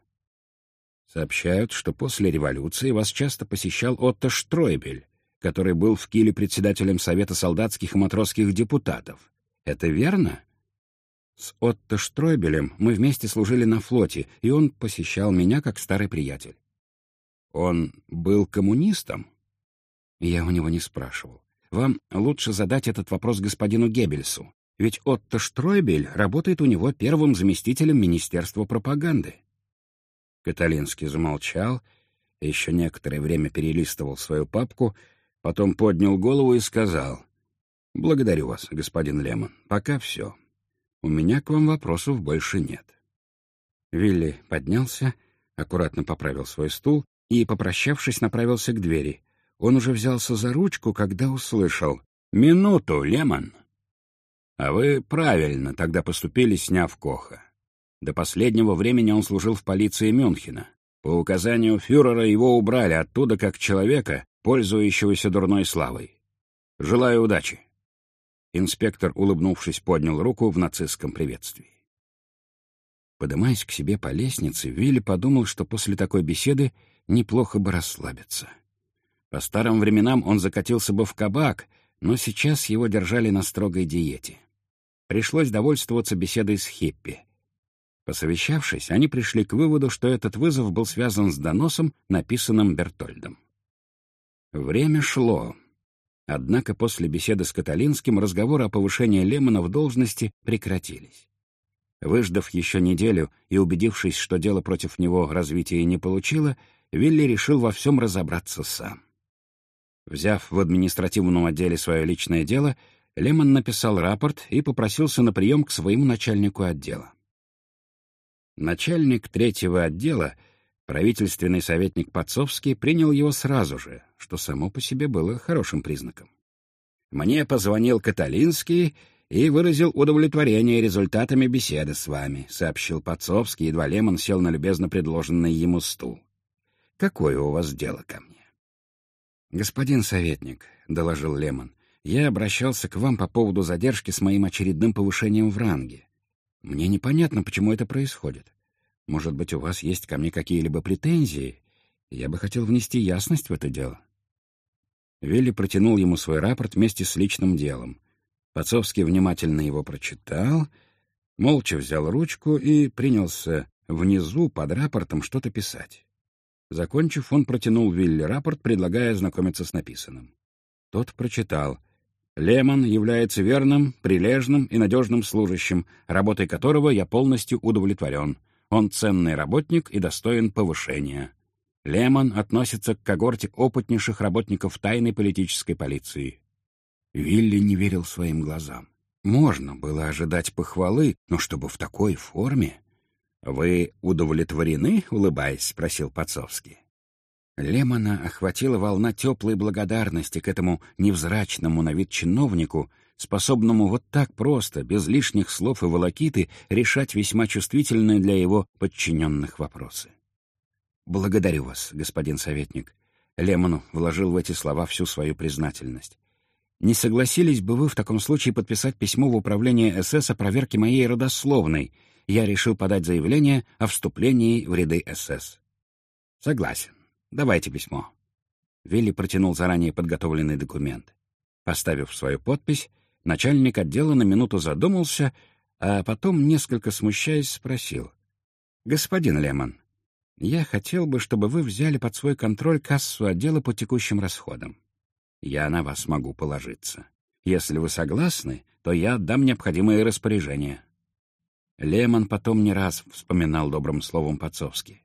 Сообщают, что после революции вас часто посещал Отто Штройбель, который был в Киле председателем Совета солдатских и матросских депутатов. Это верно? С Отто Штройбелем мы вместе служили на флоте, и он посещал меня как старый приятель. Он был коммунистом? Я у него не спрашивал. Вам лучше задать этот вопрос господину Геббельсу, ведь Отто Штройбель работает у него первым заместителем Министерства пропаганды. Каталинский замолчал, еще некоторое время перелистывал свою папку, потом поднял голову и сказал, «Благодарю вас, господин Лемон, пока все. У меня к вам вопросов больше нет». Вилли поднялся, аккуратно поправил свой стул и, попрощавшись, направился к двери. Он уже взялся за ручку, когда услышал «Минуту, Лемон!» «А вы правильно тогда поступили, сняв Коха. До последнего времени он служил в полиции Мюнхена. По указанию фюрера его убрали оттуда как человека, пользующегося дурной славой. Желаю удачи!» Инспектор, улыбнувшись, поднял руку в нацистском приветствии. Подымаясь к себе по лестнице, Вилли подумал, что после такой беседы неплохо бы расслабиться. По старым временам он закатился бы в кабак, но сейчас его держали на строгой диете. Пришлось довольствоваться беседой с Хиппи. Посовещавшись, они пришли к выводу, что этот вызов был связан с доносом, написанным Бертольдом. Время шло. Однако после беседы с Каталинским разговоры о повышении Лемона в должности прекратились. Выждав еще неделю и убедившись, что дело против него развития не получило, Вилли решил во всем разобраться сам. Взяв в административном отделе свое личное дело, Лемон написал рапорт и попросился на прием к своему начальнику отдела. Начальник третьего отдела, правительственный советник Подцовский, принял его сразу же, что само по себе было хорошим признаком. «Мне позвонил Каталинский и выразил удовлетворение результатами беседы с вами», — сообщил Подцовский, едва Лемон сел на любезно предложенный ему стул. «Какое у вас дело ко мне?» «Господин советник», — доложил Лемон, — «я обращался к вам по поводу задержки с моим очередным повышением в ранге. Мне непонятно, почему это происходит. Может быть, у вас есть ко мне какие-либо претензии? Я бы хотел внести ясность в это дело». Вилли протянул ему свой рапорт вместе с личным делом. Пацовский внимательно его прочитал, молча взял ручку и принялся внизу под рапортом что-то писать. Закончив, он протянул Вилли рапорт, предлагая ознакомиться с написанным. Тот прочитал. «Лемон является верным, прилежным и надежным служащим, работой которого я полностью удовлетворен. Он ценный работник и достоин повышения. Лемон относится к когорте опытнейших работников тайной политической полиции. Вилли не верил своим глазам. Можно было ожидать похвалы, но чтобы в такой форме... «Вы удовлетворены?» — улыбаясь, спросил Пацовский. Лемона охватила волна теплой благодарности к этому невзрачному на вид чиновнику, способному вот так просто, без лишних слов и волокиты, решать весьма чувствительные для его подчиненных вопросы. «Благодарю вас, господин советник». Лемону вложил в эти слова всю свою признательность. Не согласились бы вы в таком случае подписать письмо в управление СС о проверке моей родословной? Я решил подать заявление о вступлении в ряды СС. Согласен. Давайте письмо. Вилли протянул заранее подготовленный документ. Поставив свою подпись, начальник отдела на минуту задумался, а потом, несколько смущаясь, спросил. «Господин Лемон, я хотел бы, чтобы вы взяли под свой контроль кассу отдела по текущим расходам. Я на вас могу положиться. Если вы согласны, то я отдам необходимые распоряжения». Лемон потом не раз вспоминал добрым словом Пацовски.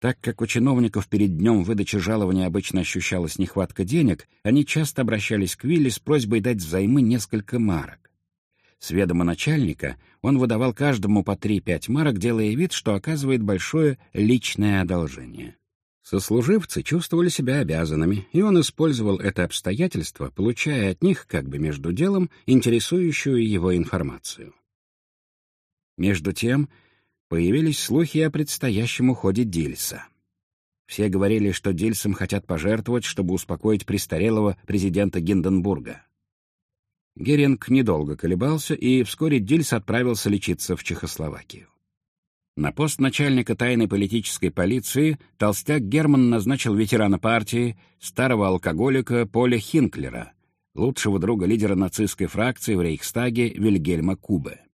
Так как у чиновников перед днем выдачи жалования обычно ощущалась нехватка денег, они часто обращались к Вилли с просьбой дать взаймы несколько марок. С ведома начальника он выдавал каждому по 3-5 марок, делая вид, что оказывает большое личное одолжение. Сослуживцы чувствовали себя обязанными, и он использовал это обстоятельство, получая от них, как бы между делом, интересующую его информацию. Между тем, появились слухи о предстоящем уходе Дильса. Все говорили, что Дильсом хотят пожертвовать, чтобы успокоить престарелого президента Гинденбурга. Геринг недолго колебался, и вскоре Дильс отправился лечиться в Чехословакию. На пост начальника тайной политической полиции толстяк Герман назначил ветерана партии, старого алкоголика Поля Хинклера, лучшего друга лидера нацистской фракции в Рейхстаге Вильгельма Кубе.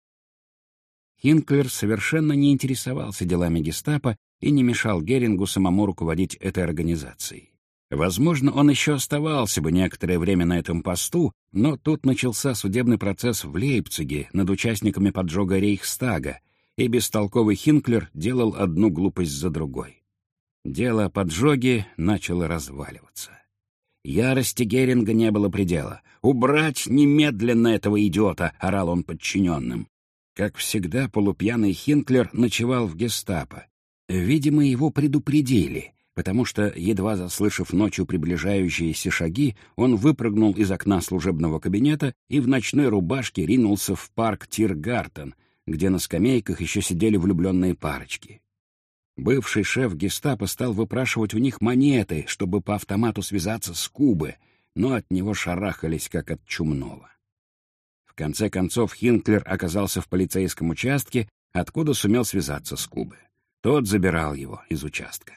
Хинклер совершенно не интересовался делами гестапо и не мешал Герингу самому руководить этой организацией. Возможно, он еще оставался бы некоторое время на этом посту, но тут начался судебный процесс в Лейпциге над участниками поджога Рейхстага, и бестолковый Хинклер делал одну глупость за другой. Дело о поджоге начало разваливаться. Ярости Геринга не было предела. «Убрать немедленно этого идиота!» — орал он подчиненным. Как всегда, полупьяный Хинклер ночевал в гестапо. Видимо, его предупредили, потому что, едва заслышав ночью приближающиеся шаги, он выпрыгнул из окна служебного кабинета и в ночной рубашке ринулся в парк Тиргартен, где на скамейках еще сидели влюбленные парочки. Бывший шеф гестапо стал выпрашивать у них монеты, чтобы по автомату связаться с Кубы, но от него шарахались, как от чумного. Конце концов Хинклер оказался в полицейском участке, откуда сумел связаться с Кубы. Тот забирал его из участка.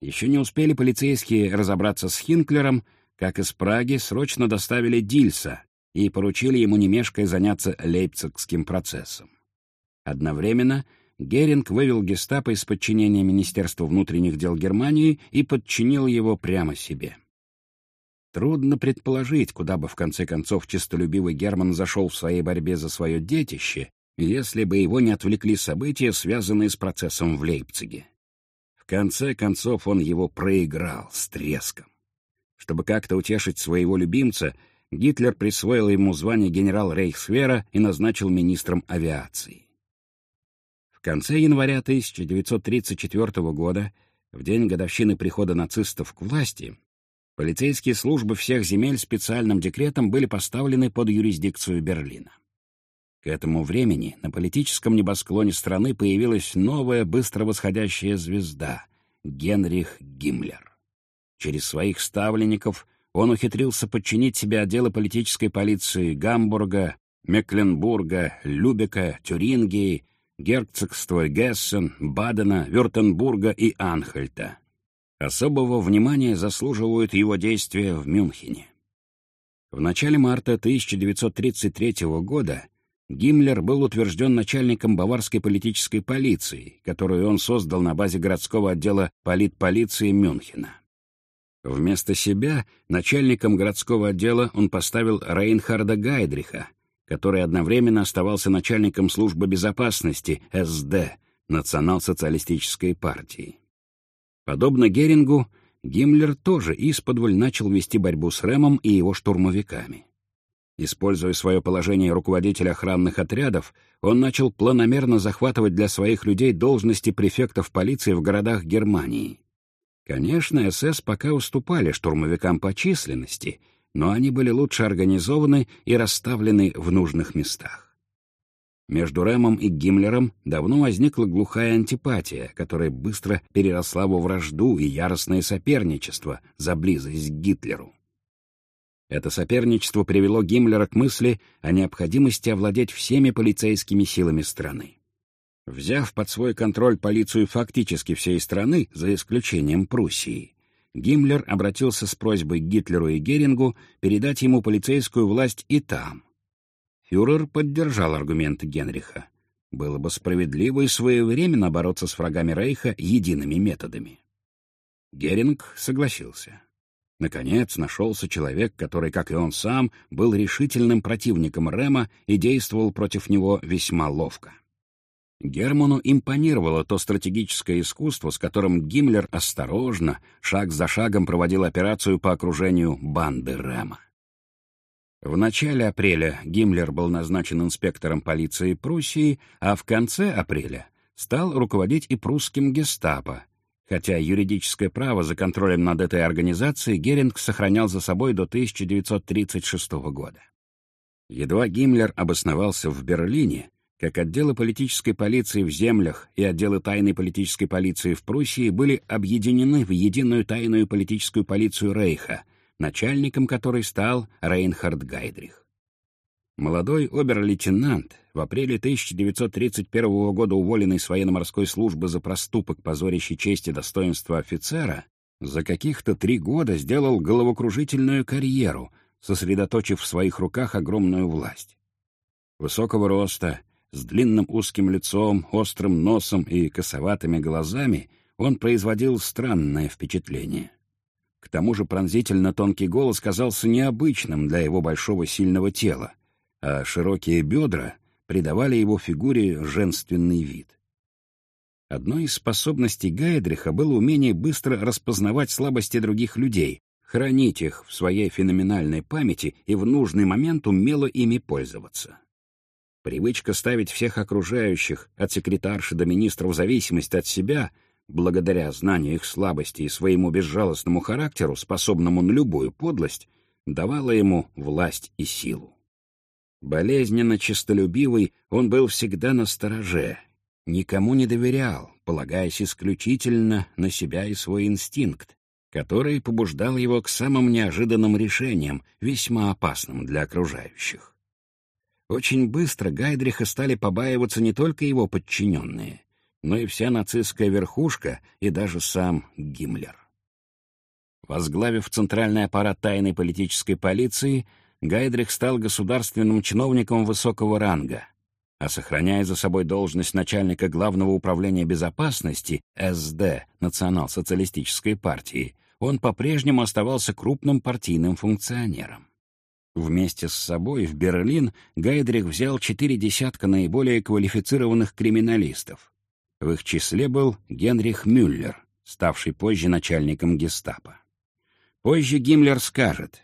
Еще не успели полицейские разобраться с Хинклером, как из Праги срочно доставили Дильса и поручили ему немешкой заняться лейпцигским процессом. Одновременно Геринг вывел гестапо из подчинения Министерства внутренних дел Германии и подчинил его прямо себе. Трудно предположить, куда бы в конце концов честолюбивый Герман зашел в своей борьбе за свое детище, если бы его не отвлекли события, связанные с процессом в Лейпциге. В конце концов он его проиграл с треском. Чтобы как-то утешить своего любимца, Гитлер присвоил ему звание генерал Рейхсвера и назначил министром авиации. В конце января 1934 года, в день годовщины прихода нацистов к власти, полицейские службы всех земель специальным декретом были поставлены под юрисдикцию Берлина. К этому времени на политическом небосклоне страны появилась новая быстро восходящая звезда — Генрих Гиммлер. Через своих ставленников он ухитрился подчинить себе отделы политической полиции Гамбурга, Мекленбурга, Любека, Тюрингии, герцогства Гессен, Бадена, Вюртембурга и Анхальта. Особого внимания заслуживают его действия в Мюнхене. В начале марта 1933 года Гиммлер был утвержден начальником баварской политической полиции, которую он создал на базе городского отдела политполиции Мюнхена. Вместо себя начальником городского отдела он поставил Рейнхарда Гайдриха, который одновременно оставался начальником службы безопасности СД Национал-социалистической партии. Подобно Герингу, Гиммлер тоже исподволь начал вести борьбу с Рэмом и его штурмовиками. Используя свое положение руководителя охранных отрядов, он начал планомерно захватывать для своих людей должности префектов полиции в городах Германии. Конечно, СС пока уступали штурмовикам по численности, но они были лучше организованы и расставлены в нужных местах. Между Рэмом и Гиммлером давно возникла глухая антипатия, которая быстро переросла во вражду и яростное соперничество за близость к Гитлеру. Это соперничество привело Гиммлера к мысли о необходимости овладеть всеми полицейскими силами страны. Взяв под свой контроль полицию фактически всей страны, за исключением Пруссии, Гиммлер обратился с просьбой к Гитлеру и Герингу передать ему полицейскую власть и там. Фюрер поддержал аргументы Генриха. Было бы справедливо и своевременно бороться с врагами Рейха едиными методами. Геринг согласился. Наконец нашелся человек, который, как и он сам, был решительным противником Рема и действовал против него весьма ловко. Герману импонировало то стратегическое искусство, с которым Гиммлер осторожно, шаг за шагом проводил операцию по окружению банды Рема. В начале апреля Гиммлер был назначен инспектором полиции Пруссии, а в конце апреля стал руководить и прусским гестапо, хотя юридическое право за контролем над этой организацией Геринг сохранял за собой до 1936 года. Едва Гиммлер обосновался в Берлине, как отделы политической полиции в землях и отделы тайной политической полиции в Пруссии были объединены в единую тайную политическую полицию Рейха, начальником которой стал Рейнхард Гайдрих. Молодой обер-лейтенант, в апреле 1931 года уволенный с военно-морской службы за проступок, позорящий честь и достоинство офицера, за каких-то три года сделал головокружительную карьеру, сосредоточив в своих руках огромную власть. Высокого роста, с длинным узким лицом, острым носом и косоватыми глазами он производил странное впечатление. К тому же пронзительно тонкий голос казался необычным для его большого сильного тела, а широкие бедра придавали его фигуре женственный вид. Одной из способностей Гайдриха было умение быстро распознавать слабости других людей, хранить их в своей феноменальной памяти и в нужный момент умело ими пользоваться. Привычка ставить всех окружающих, от секретарши до министра, в зависимость от себя, благодаря знанию их слабости и своему безжалостному характеру, способному на любую подлость, давала ему власть и силу. Болезненно честолюбивый, он был всегда на стороже, никому не доверял, полагаясь исключительно на себя и свой инстинкт, который побуждал его к самым неожиданным решениям, весьма опасным для окружающих. Очень быстро Гайдриха стали побаиваться не только его подчиненные, но и вся нацистская верхушка и даже сам Гиммлер. Возглавив центральный аппарат тайной политической полиции, Гайдрих стал государственным чиновником высокого ранга, а сохраняя за собой должность начальника Главного управления безопасности СД Национал-социалистической партии, он по-прежнему оставался крупным партийным функционером. Вместе с собой в Берлин Гайдрих взял четыре десятка наиболее квалифицированных криминалистов. В их числе был Генрих Мюллер, ставший позже начальником гестапо. Позже Гиммлер скажет,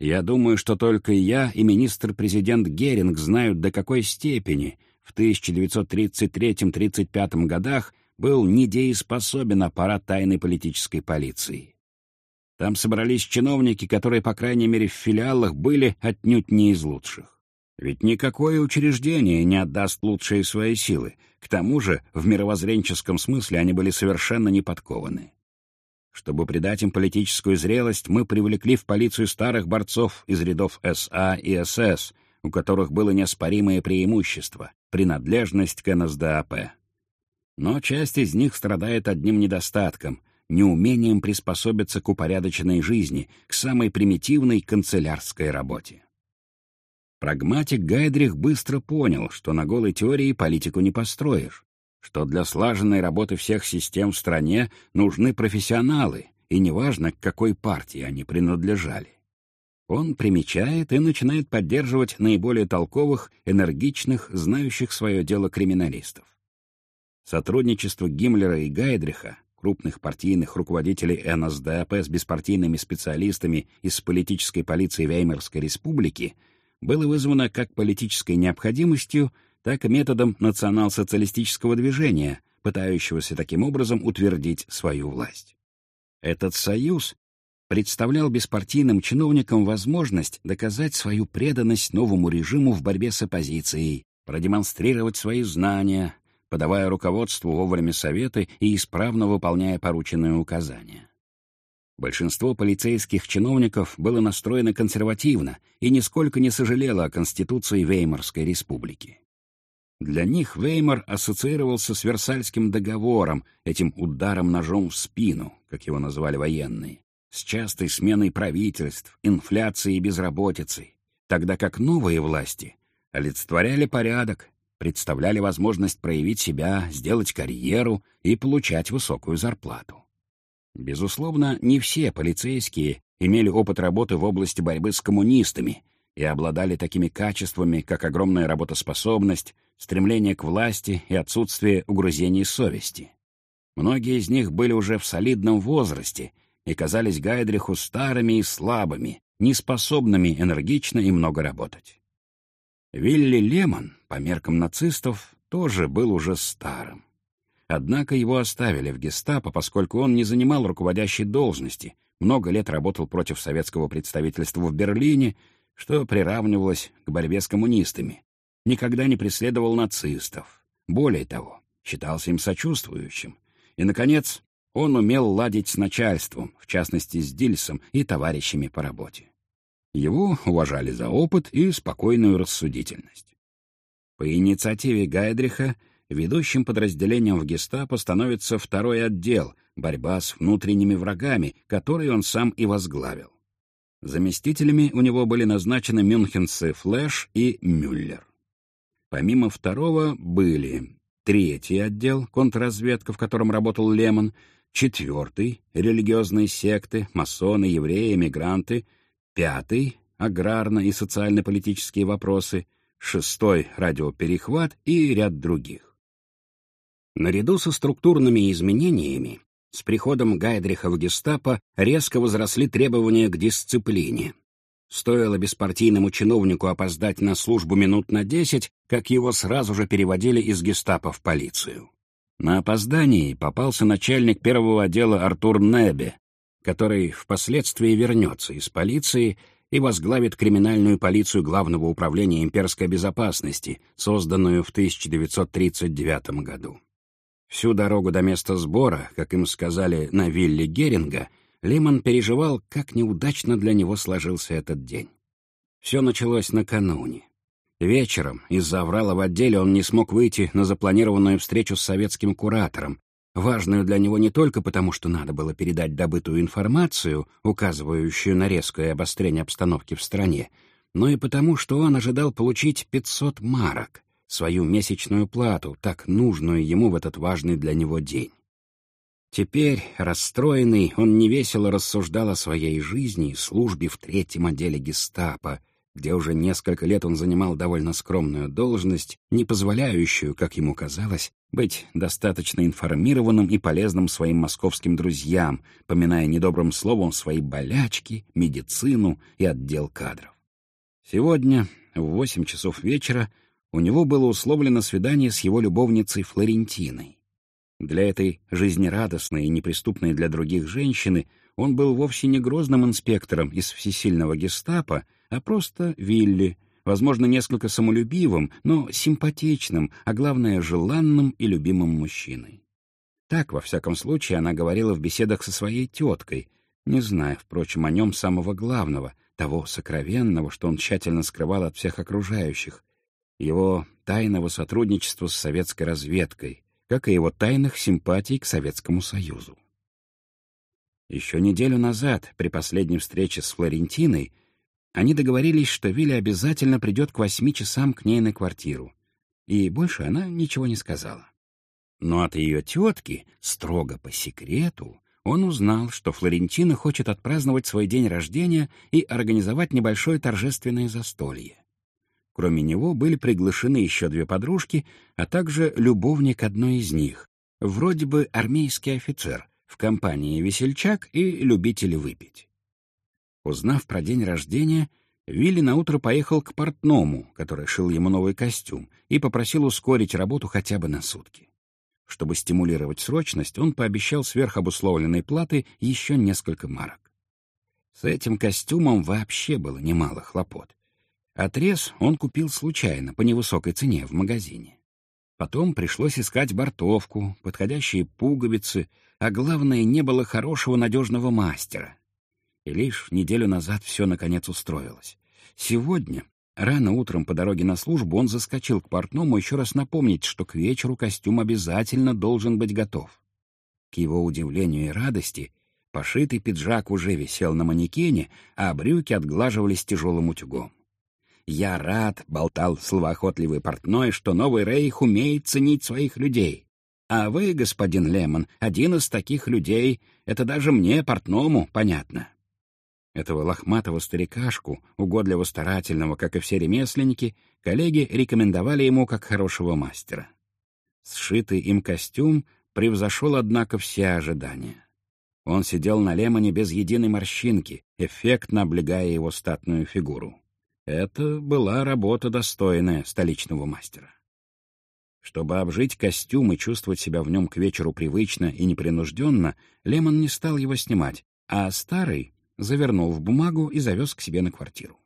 «Я думаю, что только я и министр-президент Геринг знают, до какой степени в 1933-35 годах был недееспособен аппарат тайной политической полиции. Там собрались чиновники, которые, по крайней мере, в филиалах были отнюдь не из лучших. Ведь никакое учреждение не отдаст лучшие свои силы. К тому же, в мировоззренческом смысле они были совершенно не подкованы. Чтобы придать им политическую зрелость, мы привлекли в полицию старых борцов из рядов СА и СС, у которых было неоспоримое преимущество — принадлежность к НСДАП. Но часть из них страдает одним недостатком неумением приспособиться к упорядоченной жизни, к самой примитивной канцелярской работе. Прагматик Гайдрих быстро понял, что на голой теории политику не построишь, что для слаженной работы всех систем в стране нужны профессионалы, и неважно, к какой партии они принадлежали. Он примечает и начинает поддерживать наиболее толковых, энергичных, знающих свое дело криминалистов. Сотрудничество Гиммлера и Гайдриха крупных партийных руководителей НСДАП с беспартийными специалистами из политической полиции Веймарской республики было вызвано как политической необходимостью, так и методом национал-социалистического движения, пытающегося таким образом утвердить свою власть. Этот союз представлял беспартийным чиновникам возможность доказать свою преданность новому режиму в борьбе с оппозицией, продемонстрировать свои знания, подавая руководству вовремя советы и исправно выполняя порученные указания. Большинство полицейских чиновников было настроено консервативно и нисколько не сожалело о Конституции Веймарской республики. Для них Веймар ассоциировался с Версальским договором, этим ударом ножом в спину, как его назвали военные, с частой сменой правительств, инфляцией и безработицей, тогда как новые власти олицетворяли порядок, представляли возможность проявить себя, сделать карьеру и получать высокую зарплату. Безусловно, не все полицейские имели опыт работы в области борьбы с коммунистами и обладали такими качествами, как огромная работоспособность, стремление к власти и отсутствие угрызений совести. Многие из них были уже в солидном возрасте и казались Гайдриху старыми и слабыми, неспособными энергично и много работать. Вилли Лемон, по меркам нацистов, тоже был уже старым. Однако его оставили в гестапо, поскольку он не занимал руководящей должности, много лет работал против советского представительства в Берлине, что приравнивалось к борьбе с коммунистами, никогда не преследовал нацистов. Более того, считался им сочувствующим. И, наконец, он умел ладить с начальством, в частности, с Дильсом и товарищами по работе. Его уважали за опыт и спокойную рассудительность. По инициативе Гайдриха ведущим подразделением в гестапо становится второй отдел «Борьба с внутренними врагами», который он сам и возглавил. Заместителями у него были назначены мюнхенцы Флэш и Мюллер. Помимо второго были третий отдел, контрразведка, в котором работал Лемон, четвертый — религиозные секты, масоны, евреи, эмигранты, пятый — аграрно- и социально-политические вопросы, шестой — радиоперехват и ряд других. Наряду со структурными изменениями, с приходом Гайдриха в гестапо резко возросли требования к дисциплине. Стоило беспартийному чиновнику опоздать на службу минут на десять, как его сразу же переводили из гестапо в полицию. На опоздании попался начальник первого отдела Артур Небе, который впоследствии вернется из полиции и возглавит криминальную полицию Главного управления имперской безопасности, созданную в 1939 году. Всю дорогу до места сбора, как им сказали на вилле Геринга, Лимон переживал, как неудачно для него сложился этот день. Все началось накануне. Вечером из-за аврала в отделе он не смог выйти на запланированную встречу с советским куратором, важную для него не только потому, что надо было передать добытую информацию, указывающую на резкое обострение обстановки в стране, но и потому, что он ожидал получить 500 марок, свою месячную плату, так нужную ему в этот важный для него день. Теперь, расстроенный, он невесело рассуждал о своей жизни и службе в третьем отделе гестапо, где уже несколько лет он занимал довольно скромную должность, не позволяющую, как ему казалось, быть достаточно информированным и полезным своим московским друзьям, поминая недобрым словом свои болячки, медицину и отдел кадров. Сегодня, в восемь часов вечера, у него было условлено свидание с его любовницей Флорентиной. Для этой жизнерадостной и неприступной для других женщины он был вовсе не грозным инспектором из всесильного гестапо, а просто Вилли, возможно, несколько самолюбивым, но симпатичным, а главное, желанным и любимым мужчиной. Так, во всяком случае, она говорила в беседах со своей теткой, не зная, впрочем, о нем самого главного, того сокровенного, что он тщательно скрывал от всех окружающих, его тайного сотрудничества с советской разведкой, как и его тайных симпатий к Советскому Союзу. Еще неделю назад, при последней встрече с Флорентиной, они договорились, что Вилли обязательно придет к восьми часам к ней на квартиру, и больше она ничего не сказала. Но от ее тетки, строго по секрету, он узнал, что Флорентина хочет отпраздновать свой день рождения и организовать небольшое торжественное застолье. Кроме него были приглашены еще две подружки, а также любовник одной из них, вроде бы армейский офицер, в компании весельчак и любители выпить. Узнав про день рождения, Вилли наутро поехал к портному, который шил ему новый костюм, и попросил ускорить работу хотя бы на сутки. Чтобы стимулировать срочность, он пообещал сверх обусловленной платы еще несколько марок. С этим костюмом вообще было немало хлопот. Отрез он купил случайно, по невысокой цене, в магазине. Потом пришлось искать бортовку, подходящие пуговицы, а главное, не было хорошего надежного мастера. И лишь неделю назад все наконец устроилось. Сегодня, рано утром по дороге на службу, он заскочил к портному еще раз напомнить, что к вечеру костюм обязательно должен быть готов. К его удивлению и радости, пошитый пиджак уже висел на манекене, а брюки отглаживались тяжелым утюгом. «Я рад», — болтал словоохотливый портной, «что новый рейх умеет ценить своих людей. А вы, господин Лемон, один из таких людей. Это даже мне, портному, понятно». Этого лохматого старикашку, угодливо старательного, как и все ремесленники, коллеги рекомендовали ему как хорошего мастера. Сшитый им костюм превзошел, однако, все ожидания. Он сидел на лемоне без единой морщинки, эффектно облегая его статную фигуру. Это была работа, достойная столичного мастера. Чтобы обжить костюм и чувствовать себя в нем к вечеру привычно и непринужденно, Лемон не стал его снимать, а старый завернул в бумагу и завез к себе на квартиру.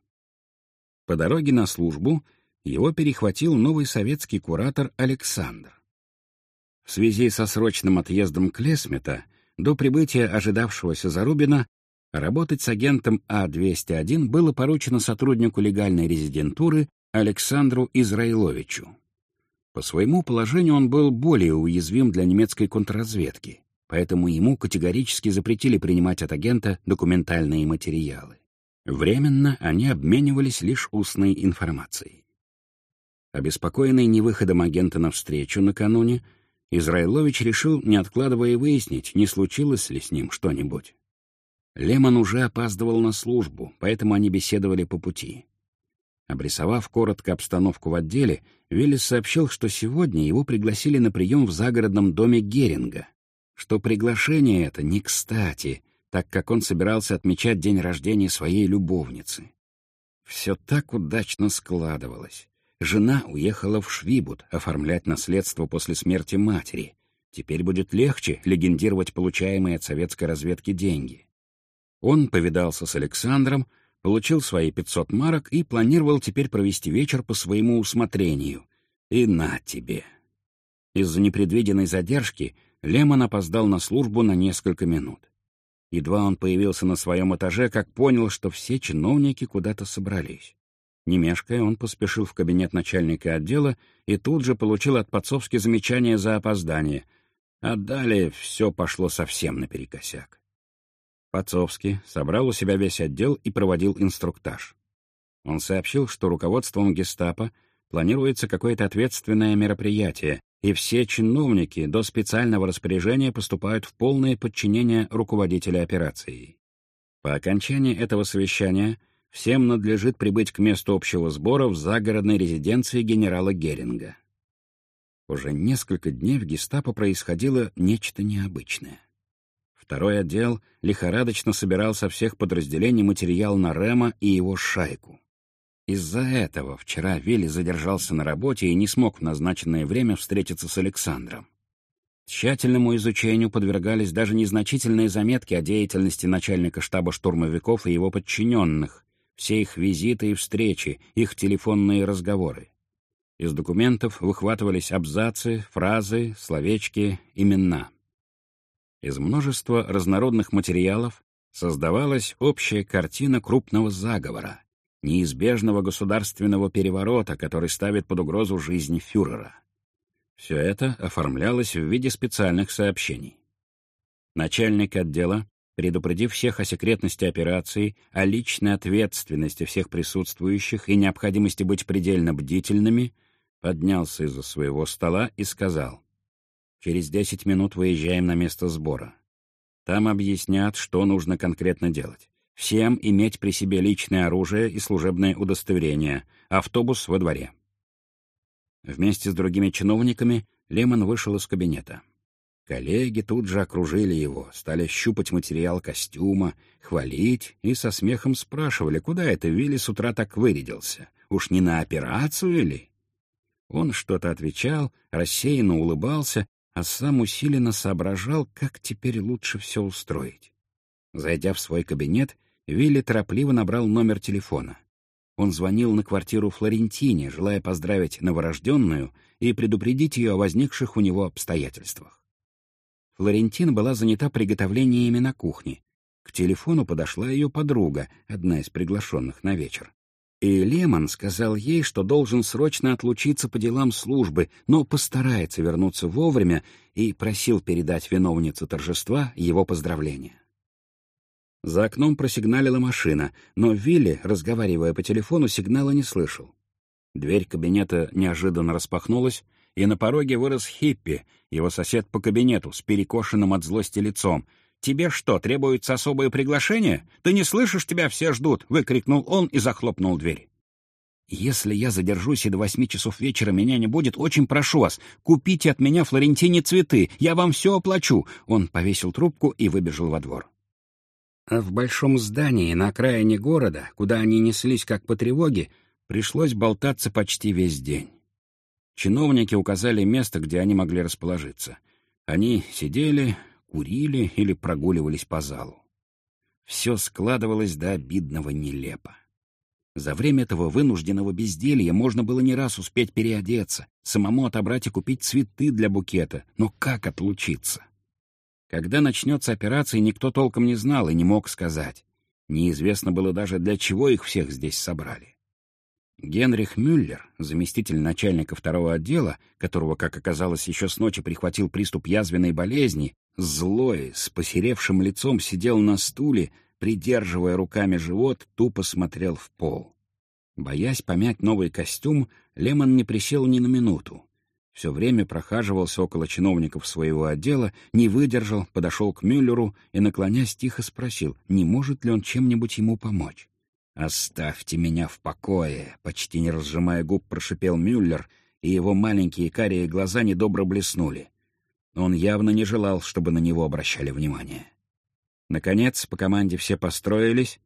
По дороге на службу его перехватил новый советский куратор Александр. В связи со срочным отъездом Клесмета до прибытия ожидавшегося Зарубина работать с агентом А-201 было поручено сотруднику легальной резидентуры Александру Израиловичу. По своему положению он был более уязвим для немецкой контрразведки, поэтому ему категорически запретили принимать от агента документальные материалы. Временно они обменивались лишь устной информацией. Обеспокоенный невыходом агента навстречу накануне, Израилович решил, не откладывая, выяснить, не случилось ли с ним что-нибудь. Лемон уже опаздывал на службу, поэтому они беседовали по пути. Обрисовав коротко обстановку в отделе, Виллис сообщил, что сегодня его пригласили на прием в загородном доме Геринга, что приглашение это не кстати, так как он собирался отмечать день рождения своей любовницы. Все так удачно складывалось. Жена уехала в Швибут оформлять наследство после смерти матери. Теперь будет легче легендировать получаемые от советской разведки деньги. Он повидался с Александром, получил свои 500 марок и планировал теперь провести вечер по своему усмотрению. И на тебе. Из-за непредвиденной задержки Лемон опоздал на службу на несколько минут. Едва он появился на своем этаже, как понял, что все чиновники куда-то собрались. Не он поспешил в кабинет начальника отдела и тут же получил от Подцовски замечание за опоздание. А далее все пошло совсем наперекосяк. Пацовский собрал у себя весь отдел и проводил инструктаж. Он сообщил, что руководством гестапо планируется какое-то ответственное мероприятие, и все чиновники до специального распоряжения поступают в полное подчинение руководителя операции. По окончании этого совещания всем надлежит прибыть к месту общего сбора в загородной резиденции генерала Геринга. Уже несколько дней в гестапо происходило нечто необычное. Второй отдел лихорадочно собирал со всех подразделений материал на Рема и его шайку. Из-за этого вчера Вилли задержался на работе и не смог в назначенное время встретиться с Александром. Тщательному изучению подвергались даже незначительные заметки о деятельности начальника штаба штурмовиков и его подчиненных, все их визиты и встречи, их телефонные разговоры. Из документов выхватывались абзацы, фразы, словечки, имена. Из множества разнородных материалов создавалась общая картина крупного заговора, неизбежного государственного переворота, который ставит под угрозу жизнь фюрера. Все это оформлялось в виде специальных сообщений. Начальник отдела, предупредив всех о секретности операции, о личной ответственности всех присутствующих и необходимости быть предельно бдительными, поднялся из-за своего стола и сказал — Через десять минут выезжаем на место сбора. Там объяснят, что нужно конкретно делать. Всем иметь при себе личное оружие и служебное удостоверение. Автобус во дворе. Вместе с другими чиновниками Лемон вышел из кабинета. Коллеги тут же окружили его, стали щупать материал костюма, хвалить и со смехом спрашивали, куда это Вилли с утра так вырядился. Уж не на операцию ли? Он что-то отвечал, рассеянно улыбался а сам усиленно соображал, как теперь лучше все устроить. Зайдя в свой кабинет, Вилли торопливо набрал номер телефона. Он звонил на квартиру Флорентине, желая поздравить новорожденную и предупредить ее о возникших у него обстоятельствах. Флорентина была занята приготовлениями на кухне. К телефону подошла ее подруга, одна из приглашенных на вечер. И Лемон сказал ей, что должен срочно отлучиться по делам службы, но постарается вернуться вовремя, и просил передать виновнице торжества его поздравления. За окном просигналила машина, но Вилли, разговаривая по телефону, сигнала не слышал. Дверь кабинета неожиданно распахнулась, и на пороге вырос Хиппи, его сосед по кабинету, с перекошенным от злости лицом — «Тебе что, требуется особое приглашение? Ты не слышишь, тебя все ждут!» — выкрикнул он и захлопнул дверь. Если я задержусь и до восьми часов вечера меня не будет, очень прошу вас, купите от меня Флорентине цветы, я вам все оплачу». Он повесил трубку и выбежал во двор. А в большом здании на окраине города, куда они неслись как по тревоге, пришлось болтаться почти весь день. Чиновники указали место, где они могли расположиться. Они сидели, курили или прогуливались по залу. Все складывалось до обидного нелепо. За время этого вынужденного безделья можно было не раз успеть переодеться, самому отобрать и купить цветы для букета, но как отлучиться? Когда начнется операция, никто толком не знал и не мог сказать. Неизвестно было даже, для чего их всех здесь собрали. Генрих Мюллер, заместитель начальника второго отдела, которого, как оказалось, еще с ночи прихватил приступ язвенной болезни, злой, с посеревшим лицом сидел на стуле, придерживая руками живот, тупо смотрел в пол. Боясь помять новый костюм, Лемон не присел ни на минуту. Все время прохаживался около чиновников своего отдела, не выдержал, подошел к Мюллеру и, наклонясь, тихо спросил, не может ли он чем-нибудь ему помочь. «Оставьте меня в покое!» — почти не разжимая губ, прошипел Мюллер, и его маленькие карие глаза недобро блеснули. Он явно не желал, чтобы на него обращали внимание. Наконец, по команде все построились,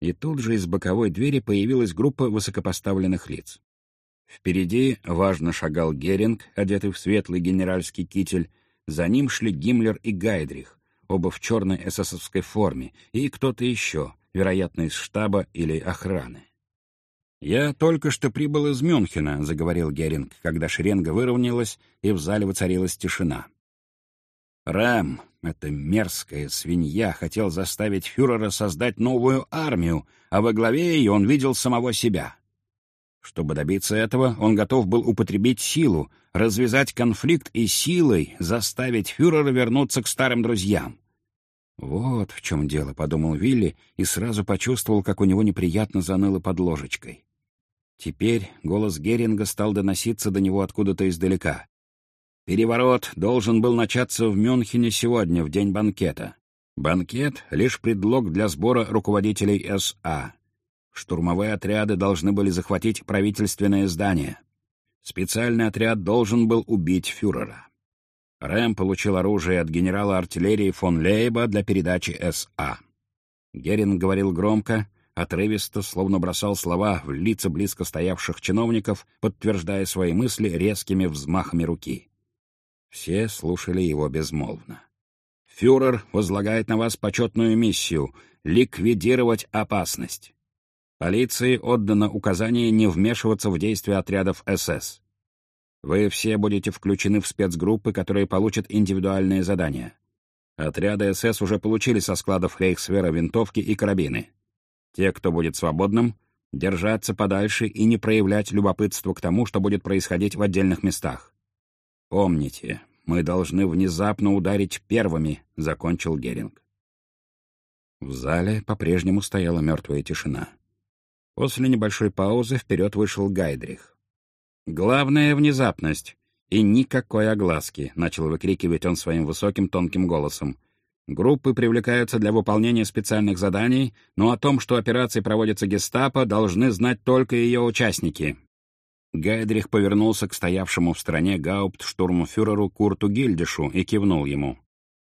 и тут же из боковой двери появилась группа высокопоставленных лиц. Впереди важно шагал Геринг, одетый в светлый генеральский китель, за ним шли Гиммлер и Гайдрих, оба в черной эсэсовской форме, и кто-то еще, вероятно, из штаба или охраны. «Я только что прибыл из Мюнхена», — заговорил Геринг, когда шеренга выровнялась, и в зале воцарилась тишина. Рэм, эта мерзкая свинья, хотел заставить фюрера создать новую армию, а во главе ее он видел самого себя. Чтобы добиться этого, он готов был употребить силу, развязать конфликт и силой заставить фюрера вернуться к старым друзьям. «Вот в чем дело», — подумал Вилли и сразу почувствовал, как у него неприятно заныло под ложечкой. Теперь голос Геринга стал доноситься до него откуда-то издалека. Переворот должен был начаться в Мюнхене сегодня, в день банкета. Банкет — лишь предлог для сбора руководителей СА. Штурмовые отряды должны были захватить правительственное здание. Специальный отряд должен был убить фюрера. Рэм получил оружие от генерала артиллерии фон Лейба для передачи СА. Геринг говорил громко, отрывисто, словно бросал слова в лица близко стоявших чиновников, подтверждая свои мысли резкими взмахами руки. Все слушали его безмолвно. «Фюрер возлагает на вас почетную миссию — ликвидировать опасность. Полиции отдано указание не вмешиваться в действия отрядов СС. Вы все будете включены в спецгруппы, которые получат индивидуальные задания. Отряды СС уже получили со складов Рейхсвера винтовки и карабины. Те, кто будет свободным, держаться подальше и не проявлять любопытство к тому, что будет происходить в отдельных местах. «Помните, мы должны внезапно ударить первыми», — закончил Геринг. В зале по-прежнему стояла мертвая тишина. После небольшой паузы вперед вышел Гайдрих. «Главное — внезапность. И никакой огласки», — начал выкрикивать он своим высоким тонким голосом. «Группы привлекаются для выполнения специальных заданий, но о том, что операции проводятся гестапо, должны знать только ее участники. Гайдрих повернулся к стоявшему в стороне гауптштурмфюреру Курту Гильдишу и кивнул ему.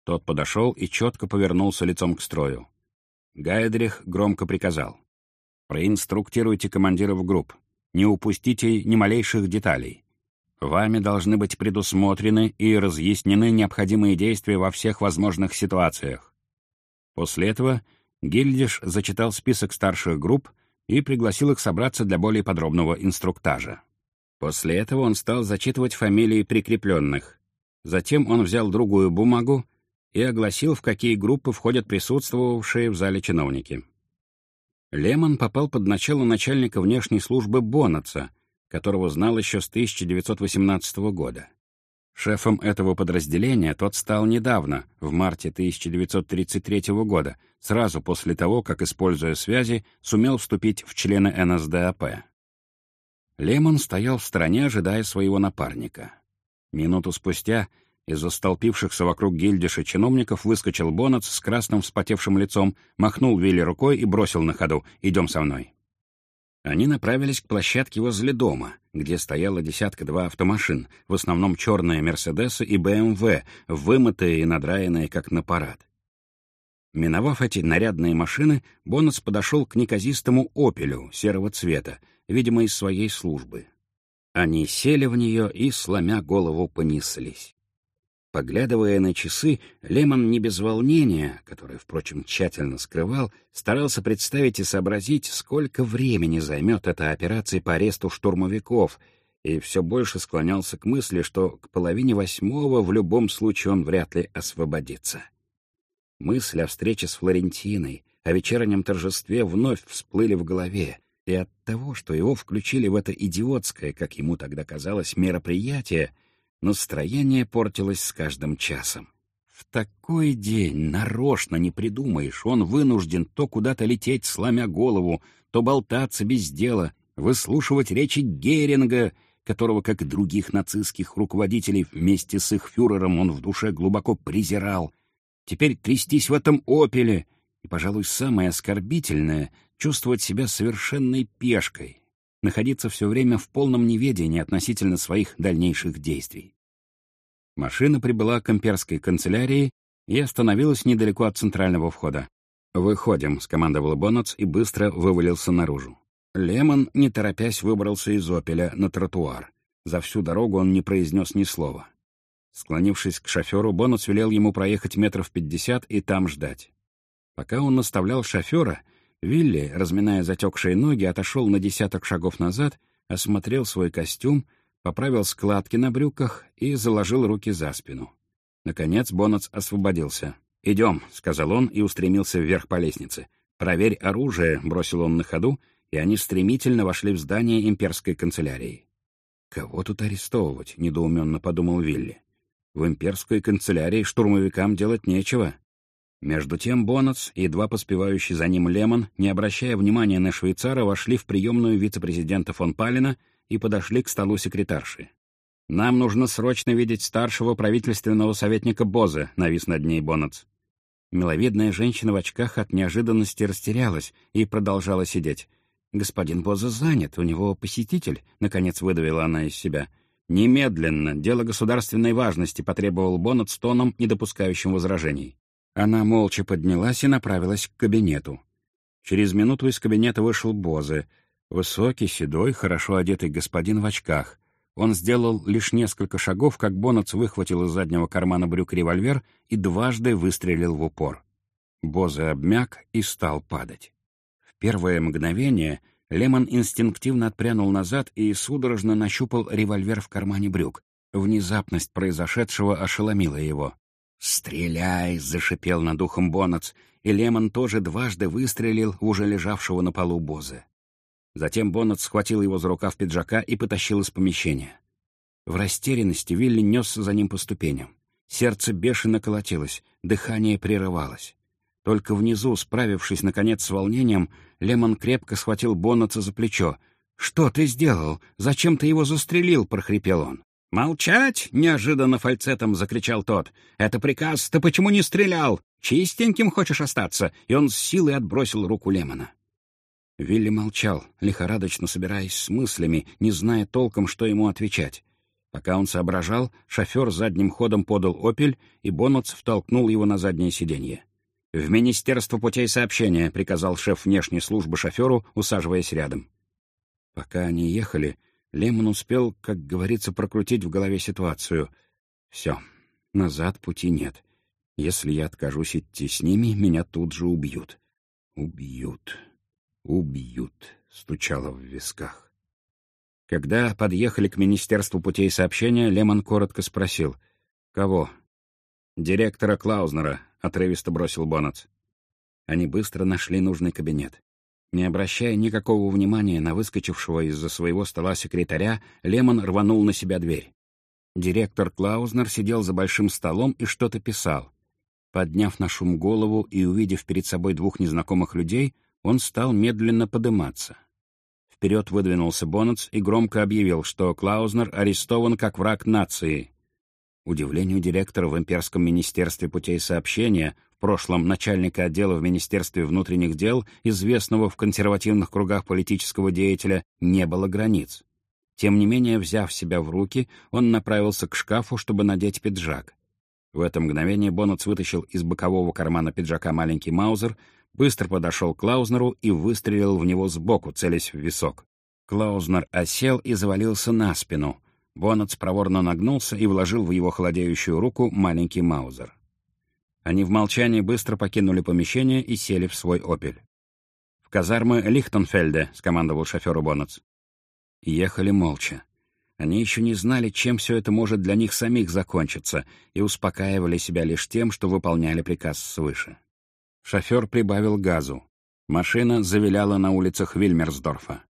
Тот подошел и четко повернулся лицом к строю. Гайдрих громко приказал. «Проинструктируйте командиров групп. Не упустите ни малейших деталей. Вами должны быть предусмотрены и разъяснены необходимые действия во всех возможных ситуациях». После этого Гильдиш зачитал список старших групп и пригласил их собраться для более подробного инструктажа. После этого он стал зачитывать фамилии прикрепленных. Затем он взял другую бумагу и огласил, в какие группы входят присутствовавшие в зале чиновники. Лемон попал под начало начальника внешней службы Бонаца, которого знал еще с 1918 года. Шефом этого подразделения тот стал недавно, в марте 1933 года, сразу после того, как, используя связи, сумел вступить в члены НСДАП. Лемон стоял в стороне, ожидая своего напарника. Минуту спустя из-за столпившихся вокруг гильдиша чиновников выскочил Бонац с красным вспотевшим лицом, махнул Вилли рукой и бросил на ходу «Идем со мной». Они направились к площадке возле дома, где стояло десятка-два автомашин, в основном черные «Мерседесы» и «БМВ», вымытые и надраенные, как на парад. Миновав эти нарядные машины, Бонус подошел к неказистому «Опелю» серого цвета, видимо, из своей службы. Они сели в нее и, сломя голову, понеслись. Поглядывая на часы, Лемон не без волнения, которое, впрочем, тщательно скрывал, старался представить и сообразить, сколько времени займет эта операция по аресту штурмовиков, и все больше склонялся к мысли, что к половине восьмого в любом случае он вряд ли освободится. Мысль о встрече с Флорентиной, о вечернем торжестве вновь всплыли в голове, и от того, что его включили в это идиотское, как ему тогда казалось, мероприятие — Настроение портилось с каждым часом. В такой день нарочно не придумаешь, он вынужден то куда-то лететь, сломя голову, то болтаться без дела, выслушивать речи Геринга, которого, как и других нацистских руководителей, вместе с их фюрером он в душе глубоко презирал. Теперь трястись в этом опеле и, пожалуй, самое оскорбительное — чувствовать себя совершенной пешкой, находиться все время в полном неведении относительно своих дальнейших действий. Машина прибыла к имперской канцелярии и остановилась недалеко от центрального входа. «Выходим», — скомандовал Боннетс и быстро вывалился наружу. Лемон, не торопясь, выбрался из «Опеля» на тротуар. За всю дорогу он не произнес ни слова. Склонившись к шоферу, Боннетс велел ему проехать метров пятьдесят и там ждать. Пока он наставлял шофера, Вилли, разминая затекшие ноги, отошел на десяток шагов назад, осмотрел свой костюм, поправил складки на брюках и заложил руки за спину. Наконец Боннетс освободился. «Идем», — сказал он и устремился вверх по лестнице. «Проверь оружие», — бросил он на ходу, и они стремительно вошли в здание имперской канцелярии. «Кого тут арестовывать?» — недоуменно подумал Вилли. «В имперской канцелярии штурмовикам делать нечего. Между тем Боннетс и два поспевающие за ним Лемон, не обращая внимания на швейцара, вошли в приемную вице-президента фон Палина и подошли к столу секретарши. «Нам нужно срочно видеть старшего правительственного советника Бозе», — навис над ней Боннетс. Миловидная женщина в очках от неожиданности растерялась и продолжала сидеть. «Господин Бозе занят, у него посетитель», — наконец выдавила она из себя. «Немедленно, дело государственной важности», — потребовал Боннет с тоном, не допускающим возражений. Она молча поднялась и направилась к кабинету. Через минуту из кабинета вышел Бозе. Высокий, седой, хорошо одетый господин в очках. Он сделал лишь несколько шагов, как Боннетс выхватил из заднего кармана брюк револьвер и дважды выстрелил в упор. Бозе обмяк и стал падать. В первое мгновение Лемон инстинктивно отпрянул назад и судорожно нащупал револьвер в кармане брюк. Внезапность произошедшего ошеломила его. «Стреляй!» — зашипел над ухом Боннетс, и Лемон тоже дважды выстрелил уже лежавшего на полу Боза. Затем Боннет схватил его за рукав пиджака и потащил из помещения. В растерянности Вилли несся за ним по ступеням. Сердце бешено колотилось, дыхание прерывалось. Только внизу, справившись, наконец, с волнением, Лемон крепко схватил Боннетса за плечо. «Что ты сделал? Зачем ты его застрелил?» — прохрипел он. «Молчать!» — неожиданно фальцетом закричал тот. «Это приказ! Ты почему не стрелял? Чистеньким хочешь остаться?» И он с силой отбросил руку Лемона. Вилли молчал, лихорадочно собираясь с мыслями, не зная толком, что ему отвечать. Пока он соображал, шофер задним ходом подал «Опель», и Боннетс втолкнул его на заднее сиденье. «В Министерство путей сообщения», — приказал шеф внешней службы шоферу, усаживаясь рядом. Пока они ехали, Лемон успел, как говорится, прокрутить в голове ситуацию. Все, назад пути нет. Если я откажусь идти с ними, меня тут же убьют. Убьют. Убьют, стучало в висках. Когда подъехали к Министерству путей сообщения, Лемон коротко спросил. «Кого?» «Директора Клаузнера», — отрывисто бросил Боннетс. Они быстро нашли нужный кабинет. Не обращая никакого внимания на выскочившего из-за своего стола секретаря, Лемон рванул на себя дверь. Директор Клаузнер сидел за большим столом и что-то писал. Подняв на шум голову и увидев перед собой двух незнакомых людей, он стал медленно подыматься. Вперед выдвинулся Боннетс и громко объявил, что Клаузнер арестован как враг нации. Удивлению директора в Имперском министерстве путей сообщения, в прошлом начальника отдела в Министерстве внутренних дел, известного в консервативных кругах политического деятеля, не было границ. Тем не менее, взяв себя в руки, он направился к шкафу, чтобы надеть пиджак. В это мгновение Боннетс вытащил из бокового кармана пиджака маленький маузер, быстро подошел к Клаузнеру и выстрелил в него сбоку, целясь в висок. Клаузнер осел и завалился на спину. Боннетс проворно нагнулся и вложил в его холодеющую руку маленький маузер. Они в молчании быстро покинули помещение и сели в свой «Опель». «В казармы Лихтенфельде», — скомандовал шоферу Боннетс. Ехали молча. Они еще не знали, чем все это может для них самих закончиться, и успокаивали себя лишь тем, что выполняли приказ свыше. Шофер прибавил газу. Машина завиляла на улицах Вильмерсдорфа.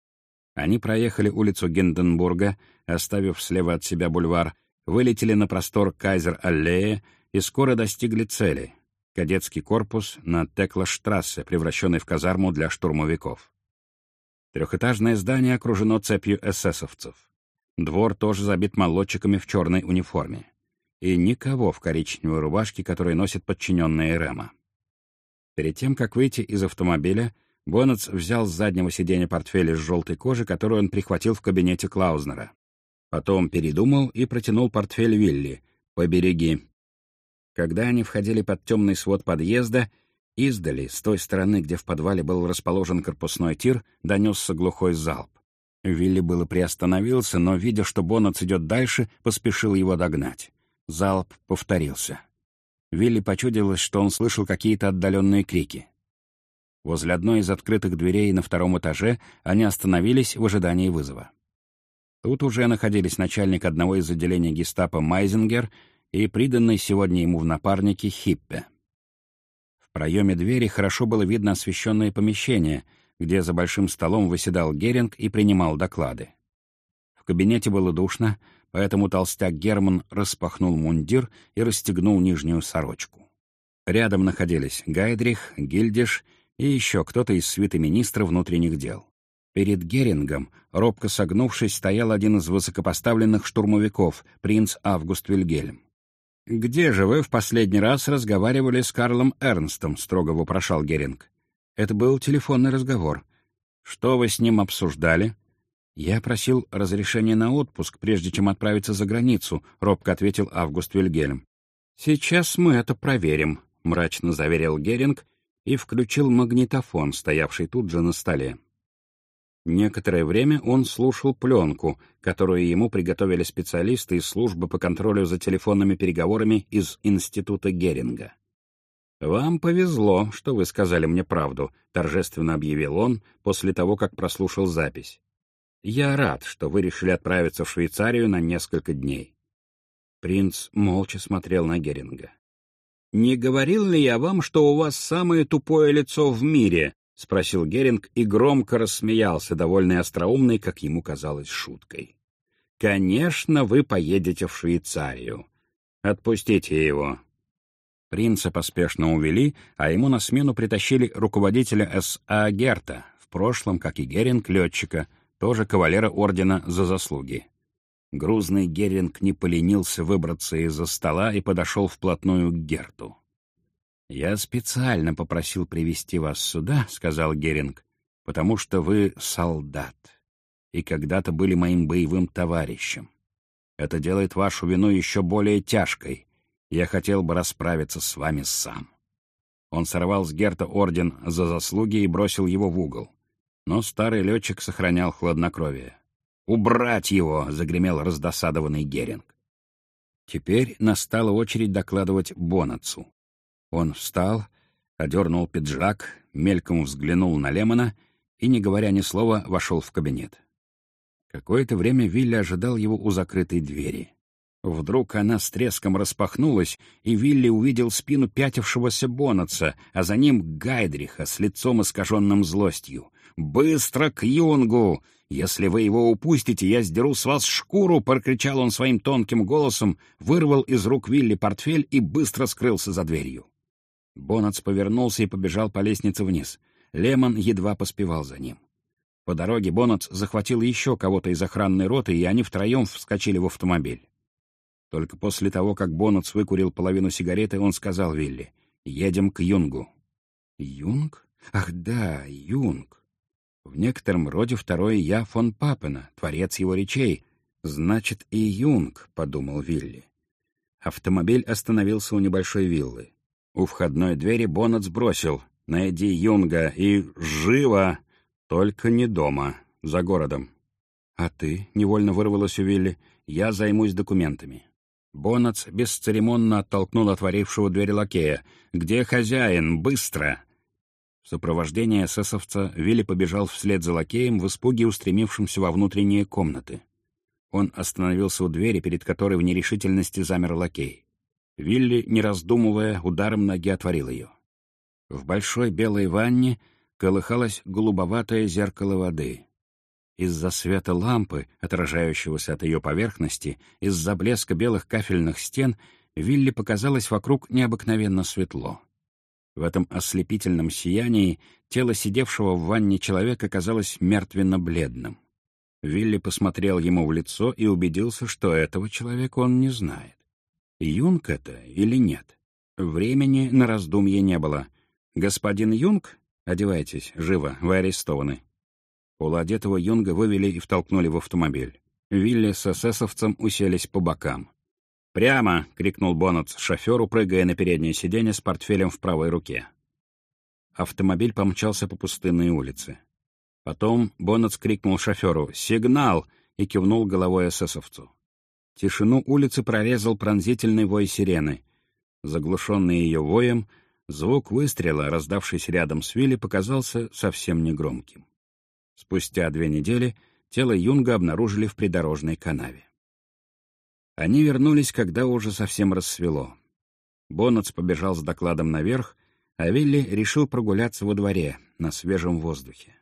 Они проехали улицу Гинденбурга, оставив слева от себя бульвар, вылетели на простор Кайзер-аллея и скоро достигли цели — кадетский корпус на Теклаштрассе, превращенный в казарму для штурмовиков. Трехэтажное здание окружено цепью эсэсовцев. Двор тоже забит молодчиками в черной униформе. И никого в коричневой рубашке, которые носят подчиненные Рема. Перед тем, как выйти из автомобиля, Боннетс взял с заднего сиденья портфель из желтой кожи, который он прихватил в кабинете Клаузнера. Потом передумал и протянул портфель Вилли. «Побереги». Когда они входили под темный свод подъезда, издали, с той стороны, где в подвале был расположен корпусной тир, донесся глухой залп. Вилли было приостановился, но, видя, что Боннетс идет дальше, поспешил его догнать. Залп повторился. Вилли почудилось, что он слышал какие-то отдаленные крики. Возле одной из открытых дверей на втором этаже они остановились в ожидании вызова. Тут уже находились начальник одного из отделений гестапо Майзингер и приданный сегодня ему в напарники Хиппе. В проеме двери хорошо было видно освещенное помещение — где за большим столом выседал Геринг и принимал доклады. В кабинете было душно, поэтому толстяк Герман распахнул мундир и расстегнул нижнюю сорочку. Рядом находились Гайдрих, Гильдиш и еще кто-то из свиты министра внутренних дел. Перед Герингом, робко согнувшись, стоял один из высокопоставленных штурмовиков, принц Август Вильгельм. «Где же вы в последний раз разговаривали с Карлом Эрнстом?» — строго вопрошал Геринг. Это был телефонный разговор. Что вы с ним обсуждали? Я просил разрешения на отпуск, прежде чем отправиться за границу, робко ответил Август Вильгельм. Сейчас мы это проверим, мрачно заверил Геринг и включил магнитофон, стоявший тут же на столе. Некоторое время он слушал пленку, которую ему приготовили специалисты из службы по контролю за телефонными переговорами из Института Геринга. «Вам повезло, что вы сказали мне правду», — торжественно объявил он после того, как прослушал запись. «Я рад, что вы решили отправиться в Швейцарию на несколько дней». Принц молча смотрел на Геринга. «Не говорил ли я вам, что у вас самое тупое лицо в мире?» — спросил Геринг и громко рассмеялся, довольно остроумной, как ему казалось, шуткой. «Конечно, вы поедете в Швейцарию. Отпустите его, Принца поспешно увели, а ему на смену притащили руководителя С.А. Герта, в прошлом, как и Геринг, летчика, тоже кавалера ордена за заслуги. Грузный Геринг не поленился выбраться из-за стола и подошел вплотную к Герту. «Я специально попросил привести вас сюда», — сказал Геринг, — «потому что вы солдат и когда-то были моим боевым товарищем. Это делает вашу вину еще более тяжкой, я хотел бы расправиться с вами сам». Он сорвал с Герта орден за заслуги и бросил его в угол. Но старый летчик сохранял хладнокровие. «Убрать его!» — загремел раздосадованный Геринг. Теперь настала очередь докладывать Бонацу. Он встал, одернул пиджак, мельком взглянул на Лемона и, не говоря ни слова, вошел в кабинет. Какое-то время Вилли ожидал его у закрытой двери. Вдруг она с треском распахнулась, и Вилли увидел спину пятившегося Бонатса, а за ним Гайдриха с лицом искаженным злостью. «Быстро к юнгу! Если вы его упустите, я сдеру с вас шкуру!» — прокричал он своим тонким голосом, вырвал из рук Вилли портфель и быстро скрылся за дверью. Бонатс повернулся и побежал по лестнице вниз. Лемон едва поспевал за ним. По дороге Бонатс захватил еще кого-то из охранной роты, и они втроем вскочили в автомобиль. Только после того, как Боннетс выкурил половину сигареты, он сказал Вилли, Едем к Юнгу». «Юнг? Ах да, Юнг. В некотором роде второй я фон Папена, творец его речей. Значит, и Юнг», — подумал Вилли. Автомобиль остановился у небольшой виллы. У входной двери Боннет сбросил «Найди Юнга и живо! Только не дома, за городом». «А ты?» — невольно вырвалось у Вилли. «Я займусь документами». Боннетс бесцеремонно оттолкнул отворившего дверь лакея. «Где хозяин? Быстро!» В сопровождении эсэсовца Вилли побежал вслед за лакеем в испуге, устремившимся во внутренние комнаты. Он остановился у двери, перед которой в нерешительности замер лакей. Вилли, не раздумывая, ударом ноги отворил ее. В большой белой ванне колыхалось голубоватое зеркало воды. Из-за света лампы, отражающегося от ее поверхности, из-за блеска белых кафельных стен, Вилли показалось вокруг необыкновенно светло. В этом ослепительном сиянии тело сидевшего в ванне человека казалось мертвенно-бледным. Вилли посмотрел ему в лицо и убедился, что этого человека он не знает. Юнг это или нет? Времени на раздумье не было. «Господин Юнг? Одевайтесь, живо, вы арестованы». Полуодетого Юнга вывели и втолкнули в автомобиль. Вилли с эсэсовцем уселись по бокам. «Прямо!» — крикнул Боннет шоферу, прыгая на переднее сиденье с портфелем в правой руке. Автомобиль помчался по пустынной улице. Потом Боннет крикнул шоферу «Сигнал!» и кивнул головой эсэсовцу. Тишину улицы прорезал пронзительный вой сирены. Заглушенный ее воем, звук выстрела, раздавшийся рядом с Вилли, показался совсем негромким. Спустя две недели тело Юнга обнаружили в придорожной канаве. Они вернулись, когда уже совсем рассвело. Боннетс побежал с докладом наверх, а Вилли решил прогуляться во дворе, на свежем воздухе.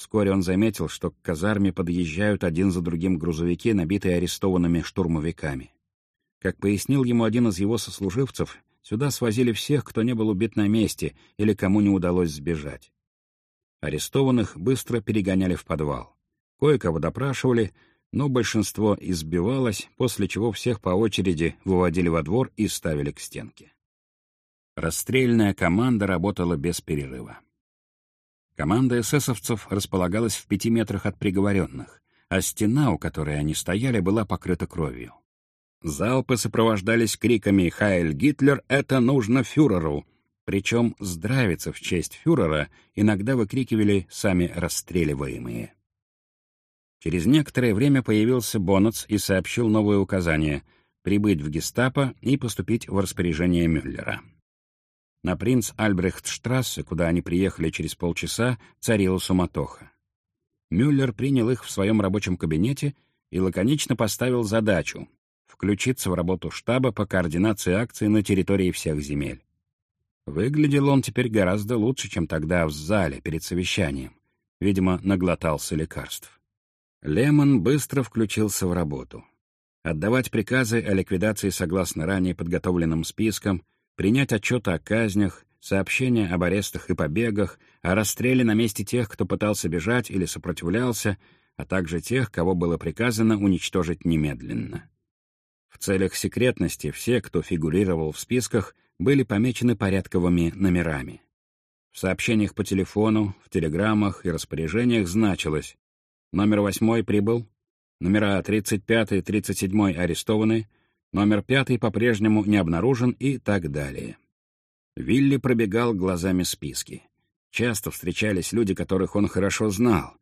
Вскоре он заметил, что к казарме подъезжают один за другим грузовики, набитые арестованными штурмовиками. Как пояснил ему один из его сослуживцев, сюда свозили всех, кто не был убит на месте или кому не удалось сбежать. Арестованных быстро перегоняли в подвал. Кое-кого допрашивали, но большинство избивалось, после чего всех по очереди выводили во двор и ставили к стенке. Расстрельная команда работала без перерыва. Команда эсэсовцев располагалась в пяти метрах от приговоренных, а стена, у которой они стояли, была покрыта кровью. Залпы сопровождались криками «Хайль Гитлер! Это нужно фюреру!» Причем здравиться в честь фюрера иногда выкрикивали сами расстреливаемые. Через некоторое время появился Боннетс и сообщил новое указание — прибыть в гестапо и поступить в распоряжение Мюллера. На принц Альбрехтштрассе, куда они приехали через полчаса, царила суматоха. Мюллер принял их в своем рабочем кабинете и лаконично поставил задачу — включиться в работу штаба по координации акций на территории всех земель. Выглядел он теперь гораздо лучше, чем тогда в зале перед совещанием. Видимо, наглотался лекарств. Лемон быстро включился в работу. Отдавать приказы о ликвидации согласно ранее подготовленным спискам — принять отчеты о казнях, сообщения об арестах и побегах, о расстреле на месте тех, кто пытался бежать или сопротивлялся, а также тех, кого было приказано уничтожить немедленно. В целях секретности все, кто фигурировал в списках, были помечены порядковыми номерами. В сообщениях по телефону, в телеграммах и распоряжениях значилось «Номер восьмой прибыл», номера 35 и 37 арестованы, Номер пятый по-прежнему не обнаружен и так далее. Вилли пробегал глазами списки. Часто встречались люди, которых он хорошо знал.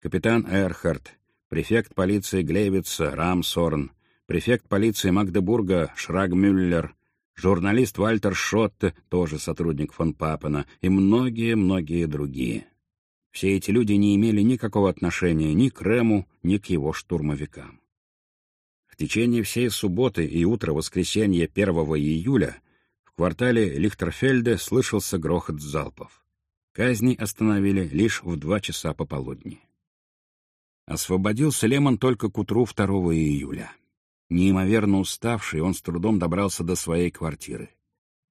Капитан Эрхард, префект полиции Глейвица Рамсорн, префект полиции Магдебурга Шрагмюллер, журналист Вальтер Шотте, тоже сотрудник фон Папена, и многие-многие другие. Все эти люди не имели никакого отношения ни к Рему, ни к его штурмовикам. В течение всей субботы и утра воскресенья 1 июля в квартале Лихтерфельде слышался грохот залпов. Казни остановили лишь в два часа пополудни. Освободился Лемон только к утру 2 июля. Неимоверно уставший, он с трудом добрался до своей квартиры.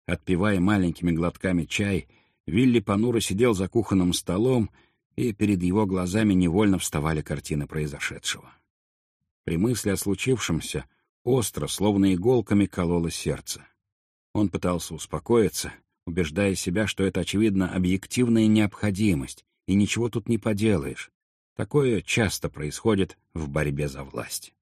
Отпивая маленькими глотками чай, Вилли понуро сидел за кухонным столом, и перед его глазами невольно вставали картины произошедшего. При мысли о случившемся остро, словно иголками, кололо сердце. Он пытался успокоиться, убеждая себя, что это, очевидно, объективная необходимость, и ничего тут не поделаешь. Такое часто происходит в борьбе за власть.